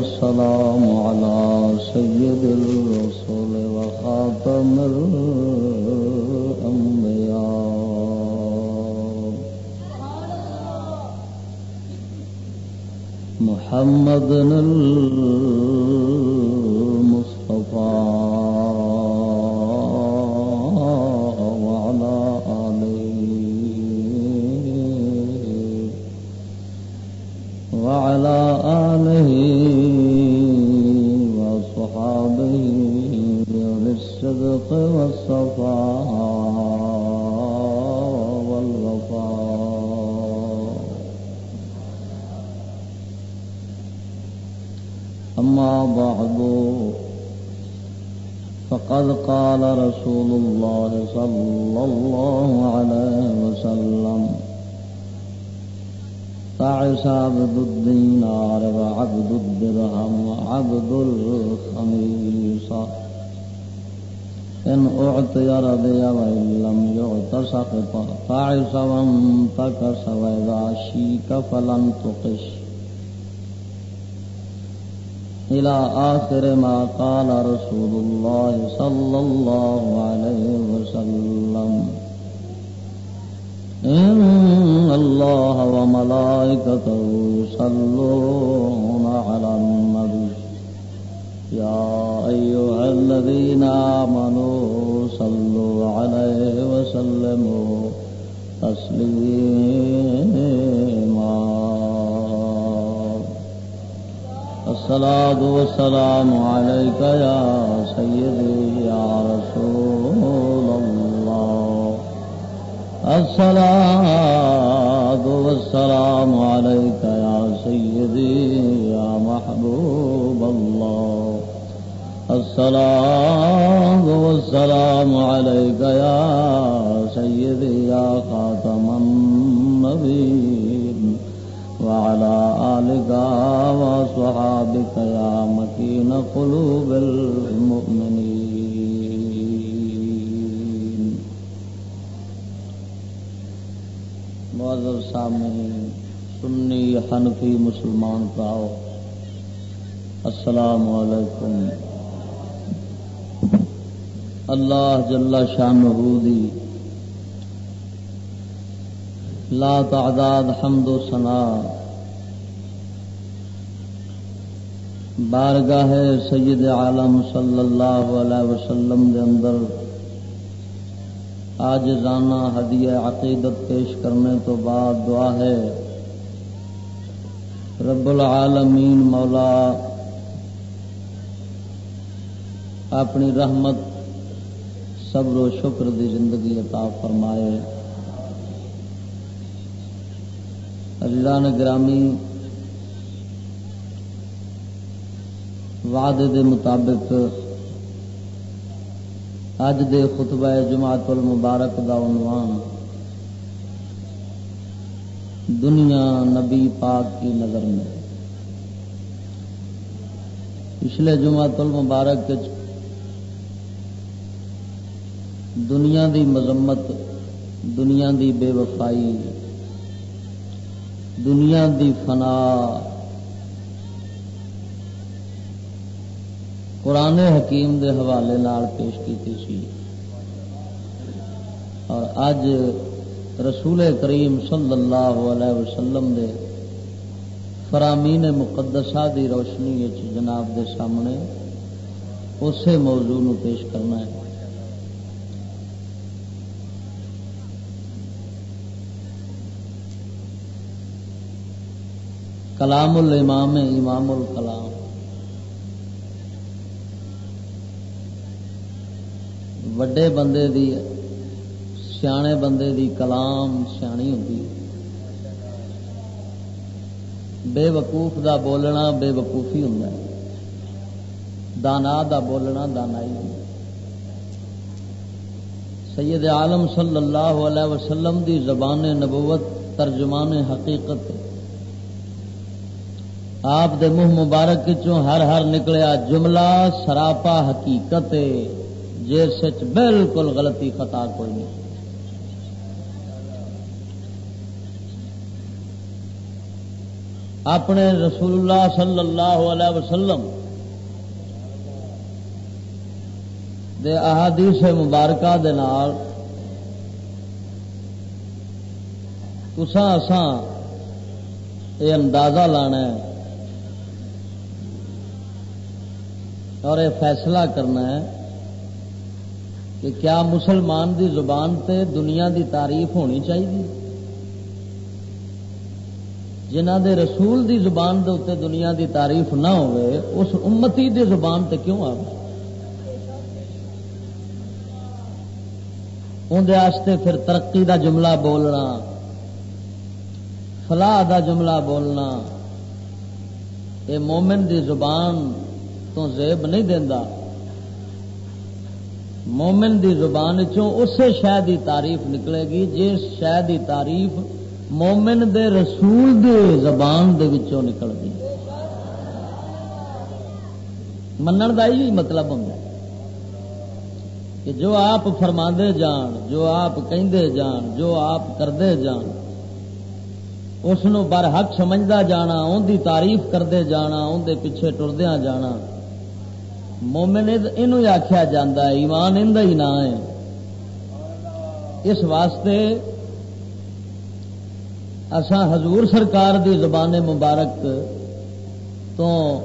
والسلام على سيد الرسول وخاتم الأنبياء. محمد الرسول للصدق والصفاء والوفاء. أما بعد، فقد قال رسول الله صلى الله عليه وسلم تعس عبد الدينار وعبد الدرهم وعبد الخميصة. إن أعطي رضي وإن لم يعط سخط تعس وانتكس وإذا شيك فلن تقش. إلى آخر ما قال رسول الله صلى الله عليه وسلم. إن الله وملائكته يصلون على النبي. يا أيها الذين آمنوا صلوا عليه وسلموا تسليما. الصلاة والسلام عليك يا سيدي يا رسول الله. الصلاة والسلام عليك يا سيدي يا محبوب الله. الصلاة والسلام عليك يا سيدي، يا خاتم النبيين. وعلى آلك وصحابك يا مكين قلوب المؤمنين. معذر سامعین سنی حنفی مسلمان پاؤ السلام علیکم. اللہ جل شان دی۔ لا تعداد حمد و سنا بارگاہ سید عالم صلی اللہ علیہ وسلم دے اندر آج رانا ہدیہ عقیدت پیش کرنے تو بعد دعا ہے۔ رب العالمین مولا، اپنی رحمت صبر و شکر دی زندگی عطا فرمائے۔ اللہ گرامی وعدے دے مطابق اج دے خطبہ جماعت المبارک دا عنوان دنیا نبی پاک کی نظر میں۔ پچھلے جماعت المبارک دنیا دی مذمت، دنیا دی بے وفائی، دنیا دی فنا۔ قرآن حکیم دے حوالے نال پیش کی اور اج رسول کریم صلی اللہ علیہ وسلم دے فرامین مقدسہ دی روشنی جناب دے سامنے، اسی موضوع نو پیش کرنا ہے۔ کلام الامام امام الکلام۔ وڈے بندے دی، سیانے بندے دی کلام سیانی ہوتی بے وقوف دا بولنا بے وقوفی ہوں دانا دا بولنا دانائی۔ ہوں سید عالم صلی اللہ علیہ وسلم دی زبان نبوت ترجمان حقیقت آپ دے منہ مبارک چوں ہر ہر نکلیا جملہ سراپا حقیقت جس بالکل غلطی خطا کوئی نہیں۔ اپنے رسول اللہ صلی اللہ علیہ وسلم دے احادیث مبارکہ دے نال تسا اساں یہ اندازہ لانا ہے اور یہ فیصلہ کرنا ہے کہ کیا مسلمان دی زبان تے دنیا دی تعریف ہونی چاہیے؟ جنہ دے رسول دی زبان دے اتنے دنیا دی تعریف نہ ہوئے، اس امتی دی زبان تے کیوں آ اندر پھر ترقی دا جملہ بولنا، فلاح دا جملہ بولنا یہ مومن دی زبان تو زیب نہیں دینا مومن دی زبان چوں اسے شہ دی تعریف نکلے گی جس شہ دی تعریف مومن دے رسول دے زبان دے وچوں نکل گئی۔ منن کا ہی مطلب ہوں کہ جو آپ فرما جان، جو آپ کہندے جان، جو آپ کرتے جان، اس بر حق سمجھتا جانا ان دی تعریف کرتے جانا اندر پیچھے ٹردیا جانا۔ مومن یہ آخیا جا ایمان ان ہی نہ ہے۔ اس واسطے اسا حضور سرکار دی زبان مبارک تو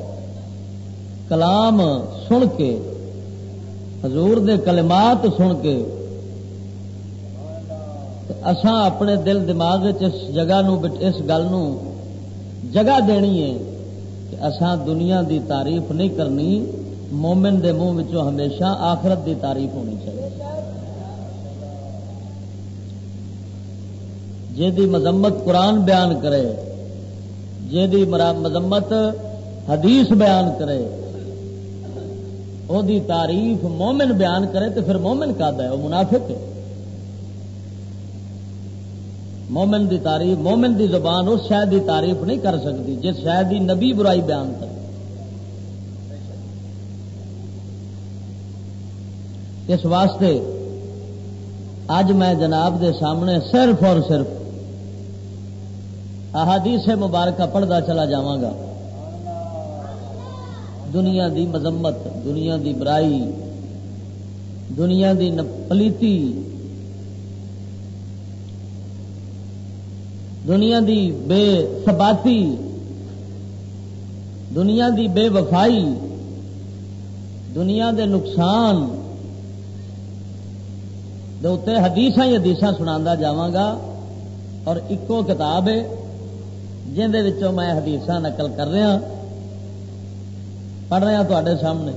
کلام سن کے، حضور دے کلمات سن کے اسان اپنے دل دماغ اس جگہ نو اس گل نو جگہ دینی ہے کہ اسان دنیا دی تعریف نہیں کرنی۔ مومن دے منہ ہمیشہ آخرت دی تعریف ہونی چاہیے۔ جی مذمت قرآن بیان کرے جی مذمت حدیث بیان کرے وہ تعریف مومن بیان کرے تو پھر مومن کا وہ منافق ہے۔ مومن دی تعریف مومن دی زبان اس شاید دی تعریف نہیں کر سکتی، جس شاید دی نبی برائی بیان کرے۔ اس واسطے اج میں جناب دے سامنے صرف اور صرف احادیث مبارکہ پڑھتا چلا جاگا دنیا دی مذمت، دنیا دی برائی، دنیا دی پلیتی، دنیا دی بے سباتی دنیا دی بے وفائی، دنیا دے نقصان دے حدیث ہی حدیث سنا جاگا اور ایکو کتاب ہے جہد میں حدیث نقل کر رہا ہاں۔ پڑھ رہا ہاں تے سامنے۔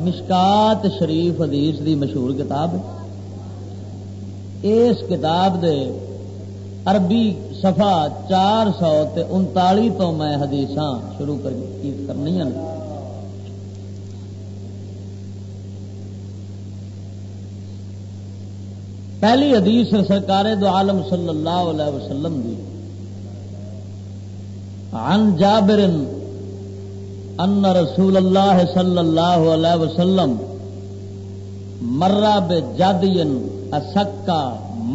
مشکات شریف حدیث دی مشہور کتاب اس کتاب دے عربی صفحہ چار سو انتالی تو میں حدیث شروع کرنی ہاں۔ پہلی حدیث سرکار دو عالم صلی اللہ علیہ وسلم دی۔ عن جابر ان رسول اللہ صلی اللہ علیہ وسلم مرا بے جادین اسکا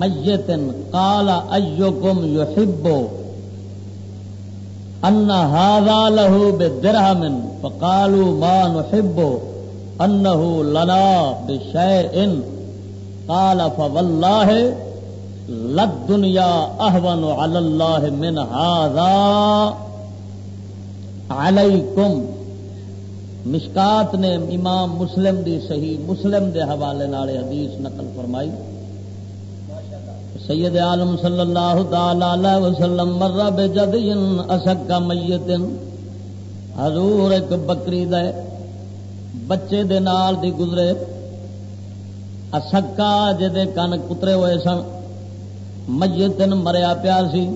میتن کالا ایوکم یحبو ان هذا له بدرهم فقالوا ما نحب انه لنا بشيء قال فوالله لد دنیا احون على الله من هذا علیکم۔ مشکات نے امام مسلم دی صحیح مسلم دے حوالے نالے حدیث نقل فرمائی۔ سید عالم صلی اللہ تعالی وسلم مرہ بے جدین اسکا میتن۔ حضور ایک بکری دے بچے دے نال دی گزرے۔ اسکا جدے کن کترے ہوئے سن۔ میتن مریا پیا سی۔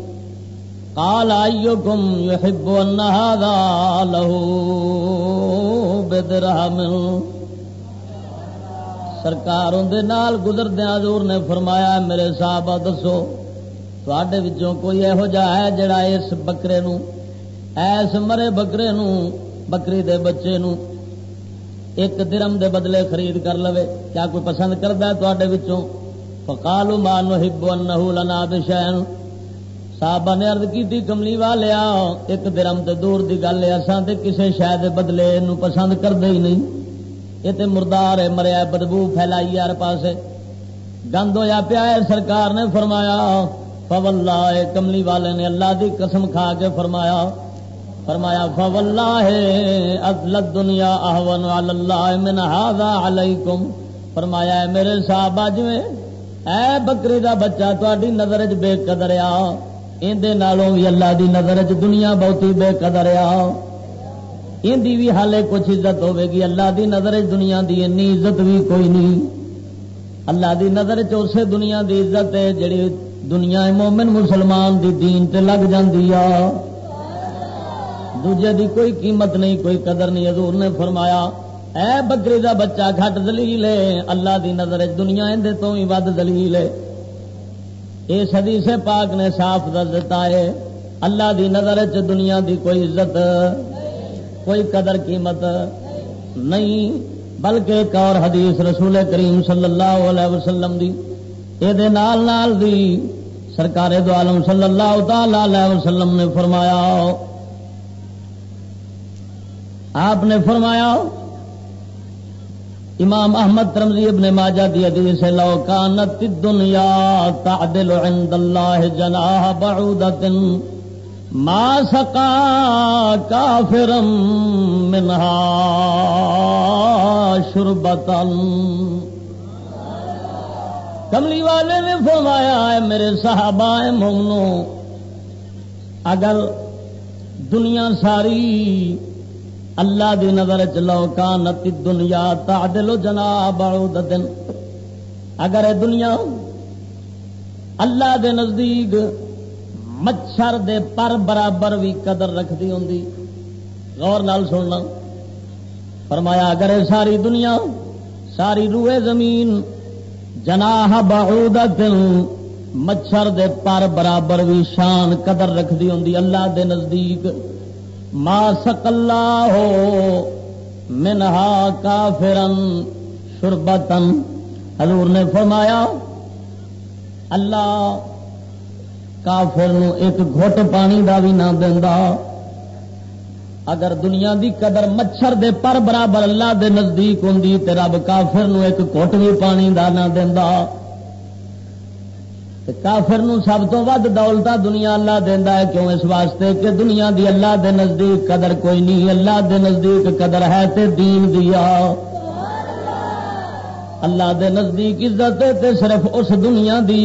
قال ايكم يحب ان هذا له بدرهم سرکار اندر نال گزردیا حضور نے فرمایا میرے صاحب دسو تھوڑے وچوں کوئی یہو جا ہے جڑا اس بکرے نو، ایس مرے بکرے نو، بکری دے بچے نو ایک درم دے بدلے خرید کر لوے، کیا کوئی پسند کرتا ہے تھوڑے وچوں؟ فقالوا ما نحب انه لنا بشيء صاحب نے ارد کی کملی والیا ایک درم تے دور دی گل ہے، اساں تے کسے شاید بدلے نو پسند کرتے ہی نہیں۔ یہ تے مردار ہے، مریا بدبو پھیلائی ہر پاسے۔ گند ہوا پیا سرکار نے فرمایا فولا کملی والے نے اللہ دی قسم کھا کے فرمایا فرمایا فولا ہے دنیا احون علی اللہ من هذا علیکم فرمایا، اے میرے صاحب اج اے بکری دا بچہ تاری نظر چ بے قدر آ اندر بھی اللہ دی نظر چ دنیا بہتی بے قدر آ۔ اندی بھی حالے کچھ عزت ہوے گی۔ اللہ دی نظر چ دنیا دی اینی عزت بھی کوئی نہیں اللہ دی نظر چ اسے دنیا دی عزت ہے، جڑی دنیا مومن مسلمان دی دین تے لگ جاندی آ۔ دوجے دی کوئی قیمت نہیں، کوئی قدر نہیں، حضور نے فرمایا، اے بکری دا بچہ گھٹ دلیل ہے، اللہ دی نظر دنیا اندر تو ہی ود دلیل ہے۔ اس حدیث پاک نے صاف دس دیتا ہے، اللہ دی نظر چ دنیا دی کوئی عزت، کوئی قدر قیمت نہیں، بلکہ ایک اور حدیث رسول کریم صلی اللہ علیہ وسلم دی یہ نال نال دی، سرکار دو عالم صلی اللہ تعالی علیہ وسلم نے فرمایا آپ نے فرمایا امام احمد ترمزی ابن ماجہ دی حدیث لو کانت الدنیا تعدل عند اللہ جناح بعودت ما سقا کافرا منها شربتا کملی والے نے فرمایا ہے میرے صحابہ مومنو، اگر دنیا ساری اللہ دی نظر چلو کا نتی دنیا تعدل جناب دن۔ اگر دنیا اللہ دے نزدیک مچھر دے پر برابر بھی قدر رکھتی ہوں غور نال سننا۔ فرمایا، اگر ساری دنیا، ساری روئے زمین جناح بعودت مچھر دے پر برابر بھی شان قدر رکھتی ہوں اللہ دے نزدیک ما سکلا ہو منہا کافرن شربتن۔ حضور نے فرمایا، اللہ کافر نو ایک گھٹ پانی دا بھی نہ دینا اگر دنیا دی قدر مچھر دے پر برابر اللہ دے نزدیک ہوں تے رب کافر نو ایک گھٹ بھی پانی دا نہ دینا کافر نو سب تو ود دولتا دنیا اللہ دینا ہے، کیوں اس واسطے کہ دنیا دی اللہ دے نزدیک قدر کوئی نہیں، اللہ دے نزدیک قدر ہے تے دین دیا اللہ دے نزدیک عزت تے صرف اس دنیا دی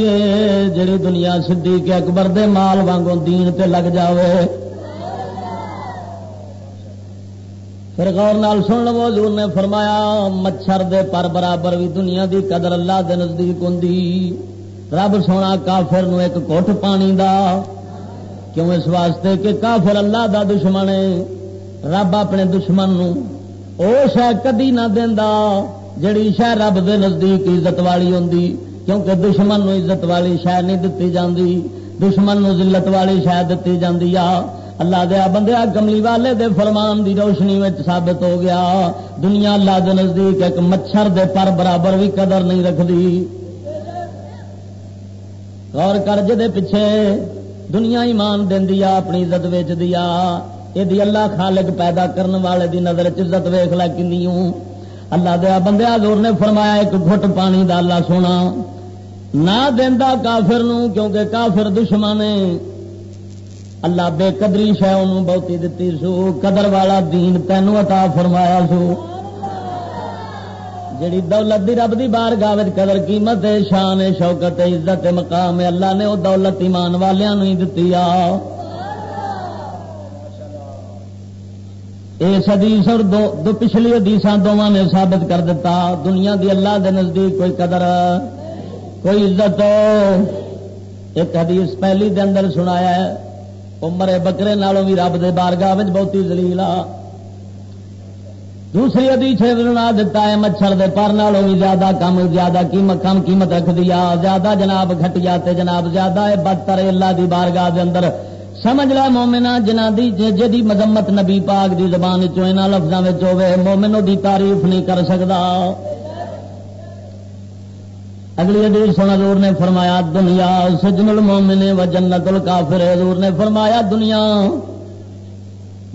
جڑی دنیا صدیق اکبر دے مال وانگوں دین تے لگ جاوے۔ پھر غور نال سن لو، حضور نے فرمایا، مچھر دے پر برابر بھی دنیا دی قدر اللہ دے نزدیک ہوں رب سونا کافر نو ایک کوٹ پانی دا۔ کیوں اس واسطے کہ کافر اللہ دا دشمن ہے؟ رب اپنے دشمن نو او شہ کدی نہ دینا جڑی شہ رب دے نزدیک عزت والی ہوں کیونکہ دشمن نو عزت والی شہ نہیں دتی جاندی۔ دشمن نو ذلت والی شہ دتی جاندی آ۔ اللہ دیا بندیا کملی والے دے فرمان دی روشنی میں ثابت ہو گیا۔ دنیا اللہ دے نزدیک ایک مچھر دے پر برابر بھی قدر نہیں رکھتی اور کرج دے پیچھے دنیا ایمان دیا اپنی عزت ویچ دیا یہ اللہ خالق پیدا کرنے والے دی نظر عزت ویخ لا کنوں اللہ دیا بندیا دور نے فرمایا، ایک گھٹ پانی دا اللہ سونا۔ نہ دینا کافر نو کیونکہ کافر دشمن اللہ بے قدری شہ ان بہتی دتی سو۔ قدر والا دین تینوں عطا فرمایا سو۔ جڑی دولت دی رب دی بار گاوت قدر قیمت شان شوکت عزت مقام اللہ نے وہ دولت ایمان والوں ہی دتی آ۔ اس حدیث اور دو, دو پچھلی حدیث دونوں نے ثابت کر دیتا دنیا دی اللہ دے نزدیک کوئی قدر کوئی عزت۔ ایک حدیث پہلی دے اندر سنایا ہے عمر بکرے نالوں بھی رب دے بارگاہ بہتی زلیل آ۔ دوسری ادیچ بنا دیتا ہے، مچھر دے پر نالوں بھی زیادہ کم، زیادہ قیمت کم، قیمت رکھ دیا، زیادہ جناب گھٹیا تے جناب زیادہ ہے، بدتر اللہ دی بارگاہ دے اندر۔ سمجھ لا مومنا جنہ دی جی مذمت نبی پاک دی زبان چونا لفظوں میں ہوے مومنوں دی تعریف نہیں کر سکتا اگلی حدیث حضور نے فرمایا، دنیا سجن المومن و جنت الکافر، حضور نے فرمایا، دنیا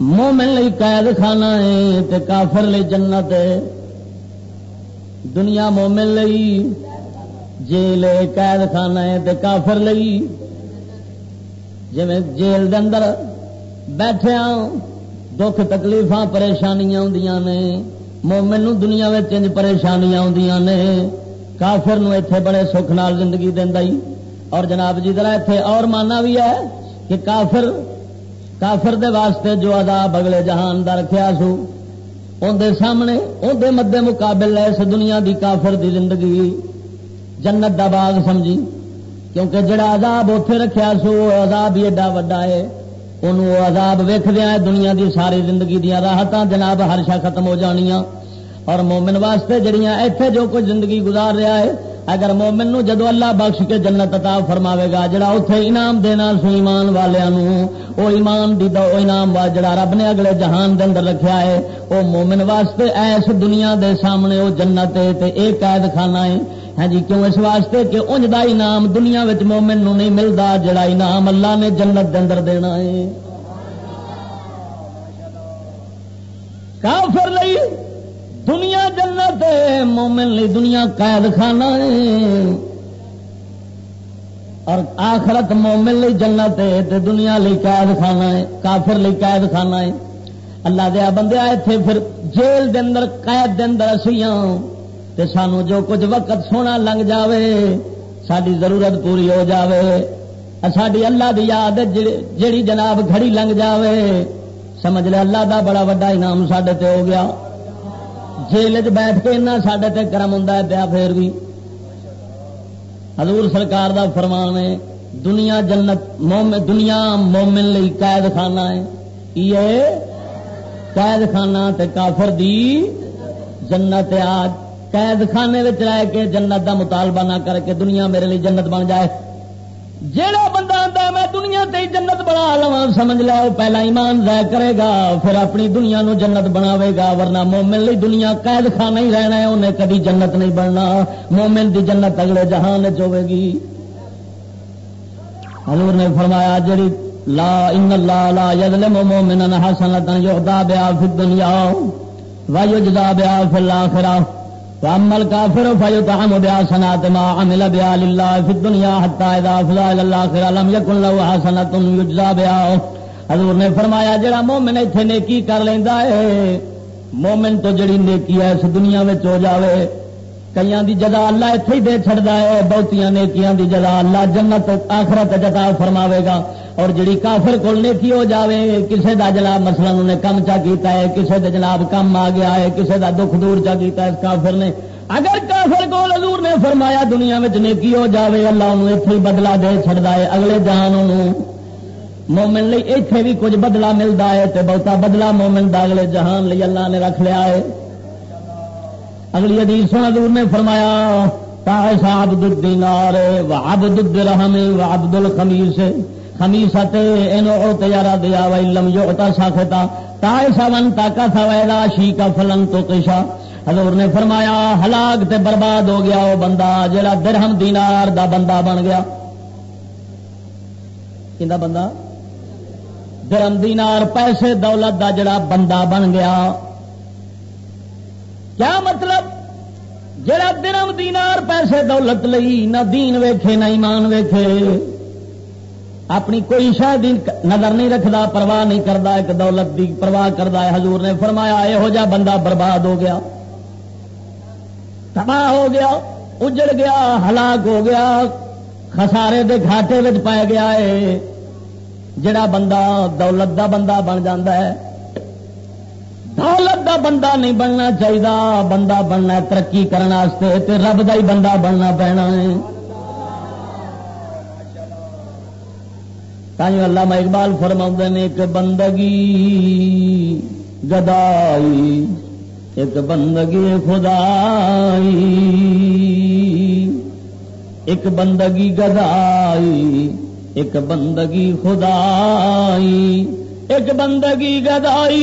مومن لئی قید خانہ ہے تے کافر لئی جنت ہے۔ دنیا مومن لئی، جیل قید خانہ ہے تے کافر لئی۔ جی جیل دے اندر بیٹھے دکھ تکلیف پریشانیاں آدی نے۔ مومن دنیا میں چنج پریشانیاں آدی نے۔ کافر نو ایتھے بڑے سکھ نال زندگی دینا اور جناب جی ذرا اتے اور ماننا بھی ہے کہ کافر کافر دے واسطے جو عذاب اگلے جہان دا رکھیا سو اندر سامنے اندر مدے مقابل اس دنیا دی کافر دی زندگی۔ جنت دا باغ سمجھی، کیونکہ جڑا عذاب اتے رکھیا سو عذاب ہی ایڈا وڈا ہے۔ انہوں عذاب ویخ دیا دنیا دی ساری زندگی دیا راحت جناب ہر شا ختم ہو جانیاں۔ اور مومن واسطے جڑیاں ایتھے جو کچھ زندگی گزار رہا ہے اگر مومن نو جدو اللہ بخش کے جنت عطا فرماوے گا، جڑا اتے انعام دینا سو ایمان والوں وہ ایمان دی دو انعام وا جڑا رب نے اگلے جہان دے اندر رکھیا ہے وہ مومن واسطے ایس دنیا دے سامنے وہ جنت ہے تے ایک قید خانہ ہے۔ ہاں جی کیوں اس واسطے کہ انج دا انعام دنیا وچ مومن نو نہیں ملتا جڑا انعام اللہ نے جنت دے اندر دینا ہے۔ کافر لئی دنیا جنت مومن لی دنیا قید خانہ اور آخرت مومن لی جنت ہے دنیا لی قید خانہ ہے، کافر لی قید خانہ ہے۔ اللہ دیا بندے آئے تھے پھر جیل دے اندر، قید دے اندر اسیاں تے سانو جو کچھ وقت سونا لنگ جاوے ساری ضرورت پوری ہو جاوے۔ ساری اللہ دی یاد جڑی جناب گھڑی لنگ جاوے۔ سمجھ لے، اللہ دا بڑا وڈا انعام سڈے تے ہو گیا۔ جیل بیٹھ کے سڈے کرم ہوں پیا پھر بھی۔ حضور سرکار دا فرمان ہے، دنیا جنت مومن، دنیا مومن لئی قید خانہ ہے۔ یہ قید خانہ تے کافر دی جنت آج قید خانے رہ کے جنت دا مطالبہ نہ کر کے دنیا میرے لیے جنت بن جائے۔ جہاں بندہ آتا میں دنیا تے جنت بنا لوا سمجھ لو پہلا ایمان ضائع کرے گا، پھر اپنی دنیا نو جنت بناوے گا، ورنہ مومن لی دنیا قید خانہ ہی رہنا ہے انہیں کبھی جنت نہیں بننا۔ مومن دی جنت اگلے جہان چوے گی۔ حضور نے فرمایا جڑی لا ان اللہ لا یظلم مومنا حسنتا یعطا بها فی الدنیا ویجزا بها فی الاخرہ۔ فامل کافر فیطعم بحسنات ما عمل بها لله في الدنيا حتى اذا افضل الى الاخره لم يكن له حسنه يجزى بها. حضور نے فرمایا، جڑا مومن ایتھے نیکی کر لیندا ہے، مومن تو جڑی نیکی ہے، اس دنیا میں ہو جاوے، کئیاں دی جزا اللہ ایتھے ہی دے چھڑدا ہے، بہتیاں نیکیاں دی جزا اللہ جنت آخرت جتا فرماوے گا۔ اور جڑی کافر کول نیکی ہو جاوے، کسے دا جناب مسئلہ انہوں نے کم چا کیتا ہے، کسے دا جناب کم آ گیا ہے، کسے دا دکھ دور چا کیتا ہے اس کافر نے۔ اگر کافر کول حضور نے فرمایا دنیا میں نیکی ہو جاوے، اللہ انہوں ایتھے بدلا دے چھڑدا ہے۔ اگلے جہان انہوں، مومن لئی ایتھے بھی کچھ بدلا ملتا ہے تے بہتا بدلا مومن دا اگلے جہان لئی اللہ نے رکھ لیا ہے۔ اگلی حدیث حضور نے فرمایا تائسا عبد الدینار و عبد الدرہم و عبد الخمیس خمیسا تے او تیارا دیا و علم یعطا ساکتا تائسا من تاکا تھا ویلا شیکا فلن تو قشا حضور نے فرمایا، ہلاک تے برباد ہو گیا وہ بندہ جڑا درہم دینار دا بندہ بن گیا۔ کہندا بندہ؟ درہم دینار، پیسے دولت دا جڑا بندہ بن گیا۔ کیا مطلب؟ جڑا درم دینار، پیسے دولت لئی، نہ دین ویکھے، نہ ایمان ویکھے۔ اپنی کوئی شاید نظر نہیں رکھتا پرواہ نہیں کرتا ایک دولت کی پرواہ کرتا ہے۔ حضور نے فرمایا یہو جا بندہ برباد ہو گیا، تباہ ہو گیا، اجڑ گیا، ہلاک ہو گیا، خسارے دے گھاٹے پائے گیا ہے۔ جڑا بندہ دولت دا بندہ بن جاتا ہے، دولت دا بندہ نہیں بننا چاہیے بندہ بننا ترقی کرنے رب دا ہی بندہ بننا پینا ہے۔ اللہ اقبال فرما نے ایک بندگی گدائی ایک بندگی خدائی، ایک بندگی گدائی ایک بندگی خدائی، ایک بندگی گدائی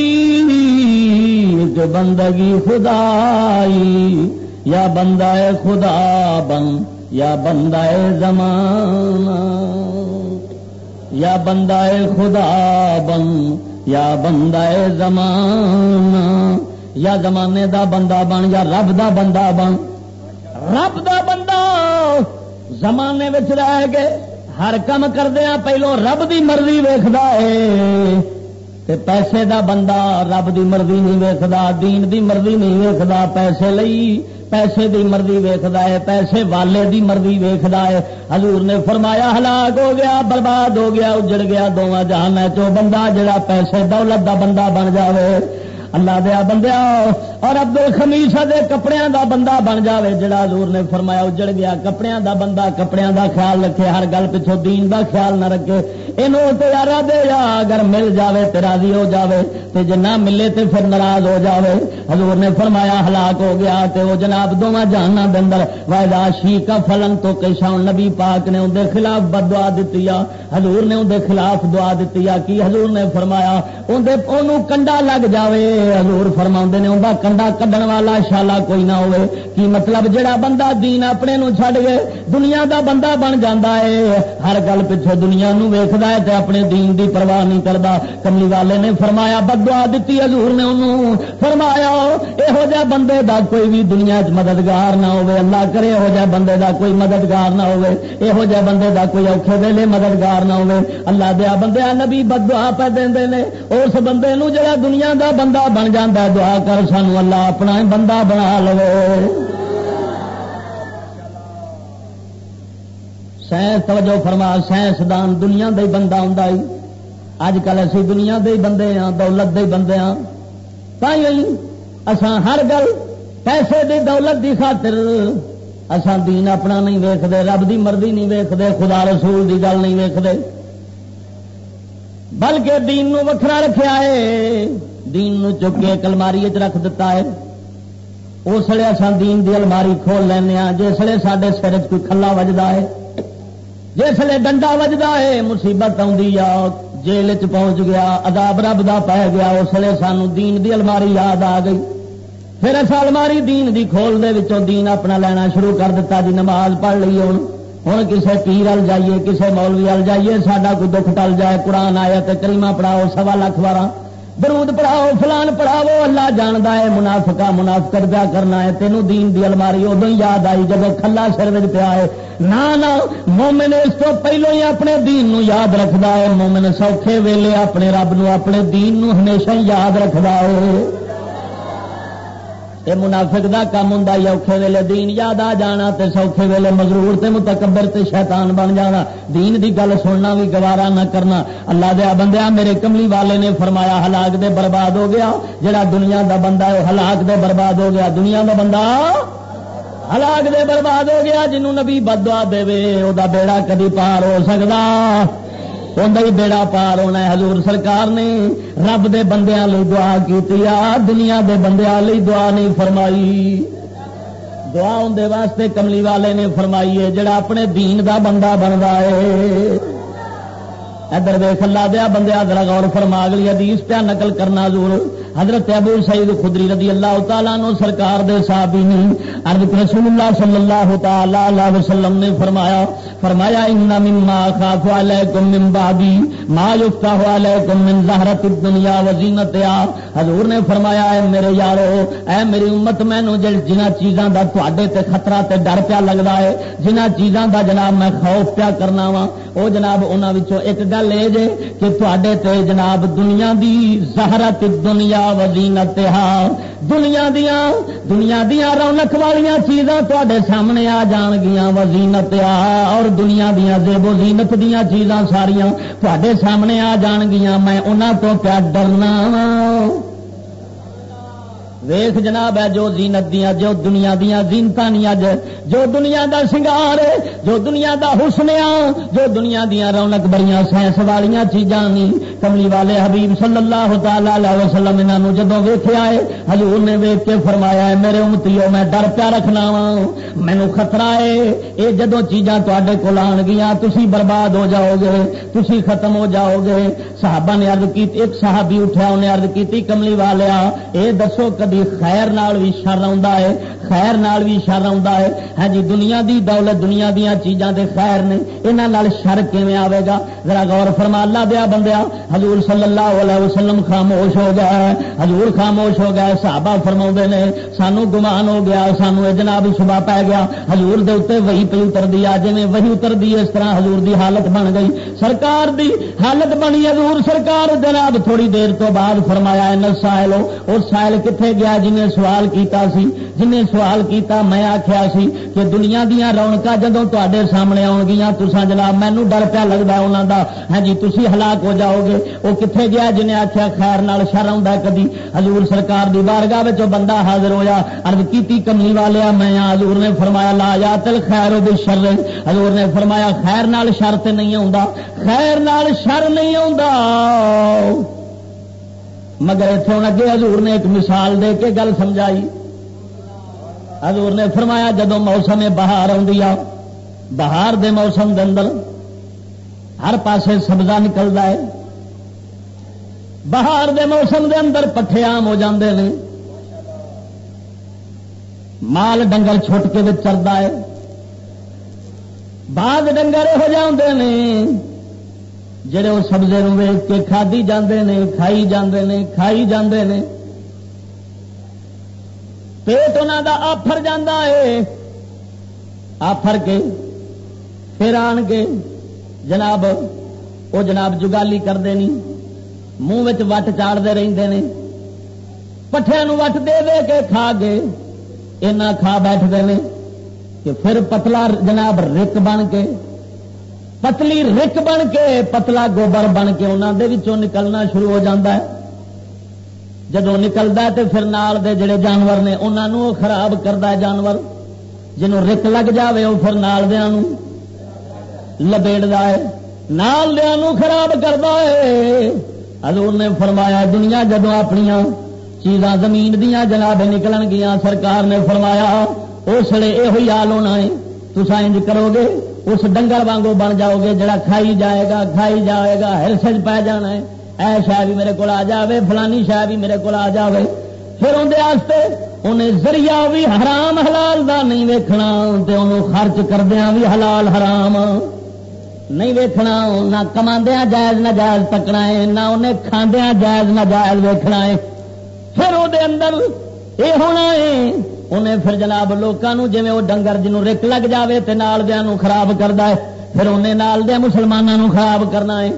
ایک بندگی خدائی، یا بندہ خدا بن، یا بندہ زمان یا بندہ خدا بن، یا بندہ زمان یا زمانے دا بندہ بن، یا رب دا بندہ بن۔ رب دا بندہ زمانے رہ کے ہر کام کردیا پہلو رب دی مرضی ویخ ہے تے پیسے دا بندہ رب دی مرضی نہیں ویکھدا، دین دی مرضی نہیں ویکھدا، پیسے لئی پیسے دی مرضی ویکھدا ہے، پیسے والے دی مرضی ویکھدا ہے۔ حضور نے فرمایا، ہلاک ہو گیا، برباد ہو گیا، اجڑ گیا دونوں جہان چو بندہ جڑا پیسے دولت دا بندہ بن جاوے۔ اللہ دیا بندیا اور ابدل خمیسا دے کپڑے دا بندہ بن جاوے جڑا حضور نے فرمایا اجڑ گیا۔ کپڑے دا بندہ کپڑے دا خیال رکھے، ہر گل پچھو دین دا خیال نہ رکھے۔ یہ دے یا اگر مل جاوے تے راضی ہو جاوے، تے جے نہ ملے تے پھر ناراض ہو جاوے۔ حضور نے فرمایا ہلاک ہو گیا تے وہ جناب دونوں جہانا اندر وائدا شی کا فلن تو کیسا نبی پاک نے اندر خلاف بد دعا دیتی حضور نے اندر خلاف دعا دیتی کی حضور نے فرمایا؟ اندر کنڈا لگ جاوے۔ حضور فرما نے انہیں کنڈا کڈن والا شالا کوئی نہ ہوئے۔ کی مطلب جڑا بندہ دین اپنے نو گئے، دنیا دا بندہ بن جاتا ہے ہر گل پچھو دنیا نو ویکھدا ہے تے اپنے دین دی پرواہ نہیں کرتا کملی والے نے فرمایا بدوا دیتی حضور نے انہوں فرمایا یہو جہ بندے دا کوئی بھی دنیا چ مددگار نہ ہوئے، اللہ کرے یہو جہ بندے دا کوئی مددگار نہ ہوئے۔ یہو جہ بندے دا کوئی اوکھے ویلے مددگار نہ ہوئے۔ اللہ دیا بندے نبی بدوا پہ دے اس بندے نو جڑا دنیا دا بندہ بن جاتا دعا کر سانو اللہ اپنا بندہ بنا لو۔ سائنس توجہ فرما سائنسدان دنیا دے بندہ ہوں اج کل اسی دنیا دے بندے ہاں دولت دے بندے ہاں۔ اسان ہر گل پیسے دی دولت دی خاطر اسان دین اپنا نہیں ویکھدے، رب دی مرضی نہیں ویکھدے، خدا رسول دی گل نہیں ویکھدے۔ بلکہ دین نو وکھرا رکھا ہے۔ دین نو چک کے کلماری رکھ دیتا ہے۔ اس لیے اصل دین دی الماری کھول لینا جس لیے سارے سر کوئی کھلا وجدا ہے جس لیے ڈنڈا وجدا ہے، مصیبت آئی جیل چ پہنچ گیا اداب رب دا پی گیا اس لیے سانو دین دی الماری یاد آ گئی۔ پھر اس الماری دین دی کھول دے وچوں دین اپنا لینا شروع کر دیتا جی نماز پڑھ لی ہوں ہوں کسے پیر ال جائیے، کسے مولوی ال جائیے، ساڈا کوئی دکھ ٹل جائے، قرآن آیا تو کریما پڑھاؤ، سوا لاکھ بارہ درود پڑھاؤ، فلان پڑھاؤ، اللہ جانتا ہے، منافقہ منافقت پیا کرنا ہے، تینوں دین دی الماری ادو ہی یاد آئی جب کھلا سر میں پیا ہے۔ نہ مومن اس تو پہلو ہی اپنے دین نو یاد رکھتا ہے۔ مومن سوکھے ویلے اپنے رب نو، اپنے دین نو ہمیشہ یاد رکھتا ہے منافق دا کام ہوں اوکھے ویلے دین یاد آ جانا تے سوکھے ویلے مزرور تے متکبر تے شیطان بن جانا۔ دین دی گل سننا بھی گوارا نہ کرنا۔ اللہ دیا بندیا، میرے کملی والے نے فرمایا، ہلاک دے برباد ہو گیا۔ جڑا دنیا دا بندہ ہے ہلاک دے برباد ہو گیا۔ دنیا دا بندہ ہلاک دے برباد ہو گیا جنہوں نبی بدوا دے وہ بیڑا کدی پار ہو سکتا اندر بیڑا پار ہونا ہے۔ حضور سرکار نے رب دے بندیاں لئی دعا کی دنیا دے بندیاں لئی دعا نہیں فرمائی۔ دعا اندر واسطے کملی والے نے فرمائی ہے، جڑا اپنے دین دا بندہ بنتا ہے۔ ادھر ویخ اللہ دیا بندے ذرا غور فرما گلی حدیث پہ نقل کرنا ضرور۔ حضرت ابو سعید خدری رضی اللہ تعالیٰ نو سرکار دے صحابی نے عرض رسول اللہ صلی اللہ تعالی علیہ وسلم نے فرمایا فرمایا، ان مما خاف علیکم من بعدی ما یفتح علیکم من زہرت الدنیا و حضور نے فرمایا، اے میرے یارو، اے میری امت، مینوں جڑ جنہ چیزاں دا تواڈے تے خطرہ تے ڈر پیا لگدا ہے، جنہ چیزاں دا جناب میں خوف پیا کرنا وا او جناب، انہاں وچوں ایک گل اے جے کہ تواڈے تے جناب دنیا دی زہرت الدنیا وزینت ہاں۔ دنیا دیا دنیا دیا رونق والیا چیزاں تے سامنے آ جان گیا وزینت ہاں۔ اور دنیا دیا زیب و زینت دیا چیزاں ساریاں تے سامنے آ جان گیا میں انہوں تو کیا ڈرنا۔ ویخ جناب ہے جو زینت دیا جو دنیا دیا زینت نہیں اج، جو دنیا دا سنگار جو دنیا دا حسنیا جو دنیا دیا رونق بڑی سائنس والی چیزاں نہیں کملی والے حبیب صلی اللہ تعالی وسلم انہوں جدو ویخیا ہے، حضور نے ویخ کے فرمایا ہے، میرے امتیو میں ڈر پیا رکھنا وا مینو خطرہ ہے یہ جدو چیزاں تے کول آن گیا تھی برباد ہو جاؤ گے تھی ختم ہو جاؤ گے۔ صحابہ نے ارد کی ایک صحابی اٹھا انہیں ارد کی کملی والیا یہ دسو بھی خیر نال بھی شر ہے، خیر نال بھی شر ہے۔ ہاں جی دنیا دی دولت دنیا دیا چیزاں دے خیر نے یہاں شر کیون آئے گا؟ ذرا غور فرما لا دیا بندیا، حضور صلی اللہ علیہ وسلم خاموش ہو گیا حضور خاموش ہو گیا صحابہ فرما نے، سانو گمان ہو گیا، سانو جناب صبح پی گیا۔ حضور دے اتنے وہی پی اتر دیا جی وہی اتر دی اس طرح حضور دی حالت بن گئی۔ سرکار دی حالت بنی، حضور سرکار جناب، تھوڑی دیر تو بعد فرمایا سائل اور سائل کتنے گیا جنہیں سوال کیتا سی، جنہیں سوال کیتا میں آخیا سی کہ دنیا دیا رونق جدو تے سامنے آن گیا تسا جناب مینو ڈر پیا لگتا انہوں کا ہاں جی تھی ہلاک ہو جاؤ گے وہ کتنے گیا جنہیں آخیا خیر نال شر آ کدی؟ ہزور سرکار دی بارگاہ بندہ حاضر ہوا ارد کی کمی والیا میں ہزور نے فرمایا، لا جا تل خیر وہ شر ہزور نے فرمایا، خیر نال شر تے نہیں آ خیر نال شر نہیں آ مگر اتوں اگے حضور نے ایک مثال دے کے گل سمجھائی۔ حضور نے فرمایا جدو موسم بہار آ، بہار دے موسم دے اندر ہر پاسے سبزہ نکلتا ہے۔ بہار دے موسم دے اندر پٹھے آم ہو جاندے ہیں مال ڈنگر چھٹ کے چلتا ہے۔ بعد ڈنگر ہو جاندے ہیں جڑے وہ سبزے ویچ کے کھادی جاندے نے، کھائی جاندے نے، کھائی جاندے نے۔ پیٹ انہوں دا آفر جانا ہے آفر کے، پھر آن کے۔ جناب وہ جناب جگالی کرتے نہیں منہ وٹ چاڑتے رہتے ہیں پٹھیا وٹ دے دے کے کھا کے اینا کھا بیٹھتے ہیں کہ پھر پتلا جناب رک بن کے پتلی رک بن کے، پتلا گوبر بن کے انہوں نکلنا شروع ہو جاتا ہے۔ جدو نکلتا ہے تو پھر نال دے جڑے جانور نے انہوں خراب کرتا ہے جانور، جنوں رک لگ جاوے وہ پھر نال دیا لبیڑتا ہے، نال دیا خراب کرتا ہے۔ حضور نے فرمایا، دنیا جدو اپنی چیزاں زمین دیا جناب نکلن گیا سرکار نے فرمایا اس لیے یہ حال ہونا ہے تصا انج کرو گے۔ اس ڈنگر وانگو بن جاؤ گے، جڑا کھائی جائے گا، کھائی جائے گا ہرسج پی جانا ہے۔ اے شاہ بھی میرے کو آ جائے فلانی شاہ بھی میرے کو آ جائے پھر اندر انہیں ذریعہ بھی حرام حلال دا نہیں ویکھنا، تے انہوں خرچ کردیا بھی حلال حرام۔ نہیں ویکھنا، نہ کماندیا جائز، نہ جائز تکنا ہے، نہ انہیں کھاندیا جائز، نہ جائز ویکھنا ہے۔ پھر وہ اندر یہ ہونا ہے انہیں پھر جناب لوگوں جی وہ ڈنگر جنوں رک لگ جائے تو نال دیا خراب کرتا ہے، پھر انہیں نال دیا مسلمانوں خراب کرنا ہے۔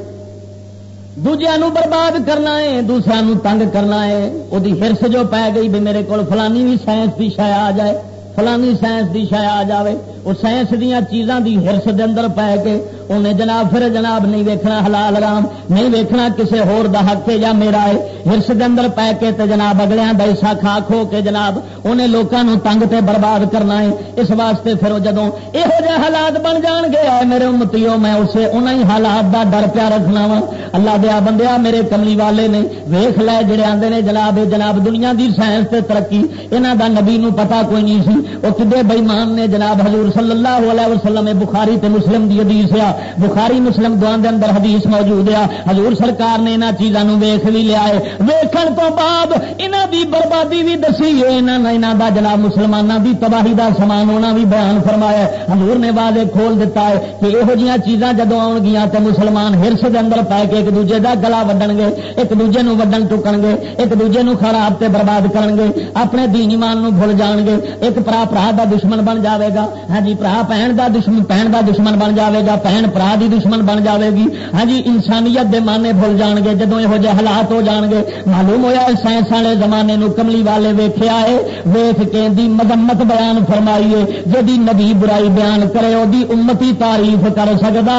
دوجیا برباد کرنا ہے دوسرا تنگ کرنا ہے۔ وہ ہرس جو پی گئی بھی میرے کو فلانی بھی سائنس کی شاید آ جائے، فلانی سائنس کی شاید آ جائے وہ سائنس دیا چیزاں دی ہرس دے اندر پی کے انہیں جناب پھر جناب نہیں ویکھنا حلال رام نہیں ویکھنا کسے ہور دا حق ہے یا میرا ہے، ہرس دے اندر پی کے تے جناب اگلیاں دا حصہ کھا کھو کے جناب انہیں لوکاں نو تنگ تے برباد کرنا ہے۔ اس واسطے پھر جدوں یہو جہ حالات بن جان گے آئے میرے امتیوں، میں اسے انہاں ہی حالات دا ڈر پیا رکھنا وا۔ اللہ دیا بندیا، میرے کملی والے نے ویخ لے جڑے آندے نے جناب جناب دنیا دی سائنس تے ترقی، انہاں دا نبی نو پتا کوئی نہیں سی۔ وہ کدے بےمان نے جناب حضور صلی اللہ علیہ وسلم بخاری تے مسلم دی حدیث آ بخاری مسلم دے اندر حدیث موجود ہے۔ حضور سرکار نے انہاں چیزاں نو ویکھ بھی لیا ہے۔ ویکھن تو بعد انہاں دی بربادی بھی دسی ہے۔ انہاں دا جناب مسلماناں دی تباہی دا سامان ہونا بھی بیان فرمایا ہے۔ حضور نے واضح کھول دیتا ہے کہ یہو جیاں چیزاں جدوں آن گیاں تے مسلمان ہرس دے اندر پے کے ایک دوجے دا گلا وڈن گے، ایک دوجے نو وڈن ٹکن گے، ایک دوجے نو خراب تے برباد کرن گے۔ اپنے دین ایمان نو بھول جان گے۔ ایک پرا پرا دا دشمن بن جاوے گا۔ ہاں جی پرا پہن دا دشمن پہن دا دشمن بن جاوے گا، پہن پرا دی دشمن بن جاوے گی۔ ہاں جی انسانیت دے مانے بھول جان گے جدو یہ حالات ہو جان گے۔ معلوم ہوا سائنس والے زمانے نو کملی والے ویخیا ہے ویخ کے دی مذمت بیان فرمائیے، جدی نبی برائی بیان کرے وہ امتی تعریف کر سکتا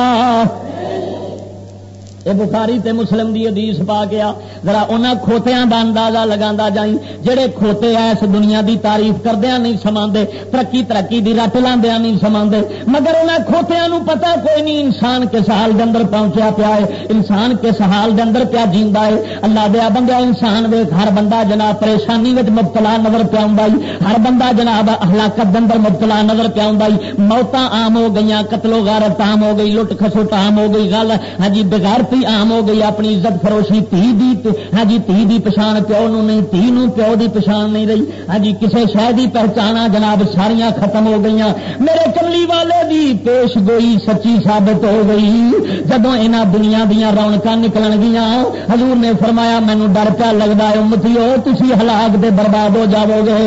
یہ بخاری تے مسلم دی حدیث پا گیا ذرا انہاں کھوتیاں دا اندازہ لگا جائیں۔ جڑے کھوتے ایس دنیا دی تعریف کردیا نہیں سما ترقی ترقی دی رٹ لاندیا نہیں سما مگر انہاں کھوتیاں نو پتا کوئی نہیں انسان کس حال دے اندر پہنچیا پیا ہے، انسان کس حال دے اندر پیا جیندا ہے۔ اللہ دیا بندہ انسان ویک ہر بندہ جناب پریشانی وچ مبتلا نظر پیا ہر بندہ جناب ہلاکت دے اندر مبتلا نظر پیا موتاں عام ہو گئی قتل و غارت عام ہو گئی، لٹ خسوٹ عام ہو گئی گل ہاں جی بغیر ہی آم ہو گئی، اپنی عزت فروشی تھی دی ہاں جی تھی دی پچھان پیو نو نہیں؟ تھی نو پیو دی پچھان نہیں رہی؟ ہاں جی کسے شہ دی پہچانا جناب ساریاں ختم ہو گئی میرے کملی والے دی پیش گوئی سچی ثابت ہو گئی۔ جدو یہاں دنیا دیا رونق نکل گیا حضور نے فرمایا مینو ڈر پیا لگتا ہے امتی ہو تھی ہلاک دے برباد ہو جاؤ گے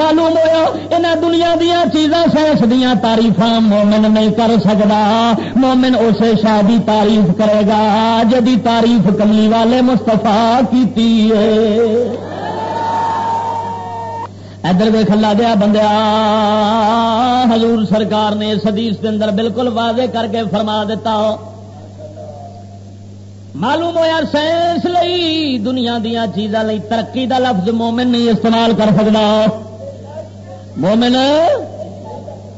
معلوم ہوا یہاں دنیا دیا چیزاں سائنس دیا تاریف مومن نہیں کر سکتا مومن اسے شادی تعریف کرے گا۔ جدی تعریف کمی والے مستفا کی ادھر ویخ لا دیا بندیا، حضور سرکار نے سدیش کے اندر بالکل واضح کر کے فرما دیتا۔ ہو معلوم ہوا سائنس لئی دنیا دیا چیزاں لئی ترقی دا لفظ مومن نہیں استعمال کر سکتا مومن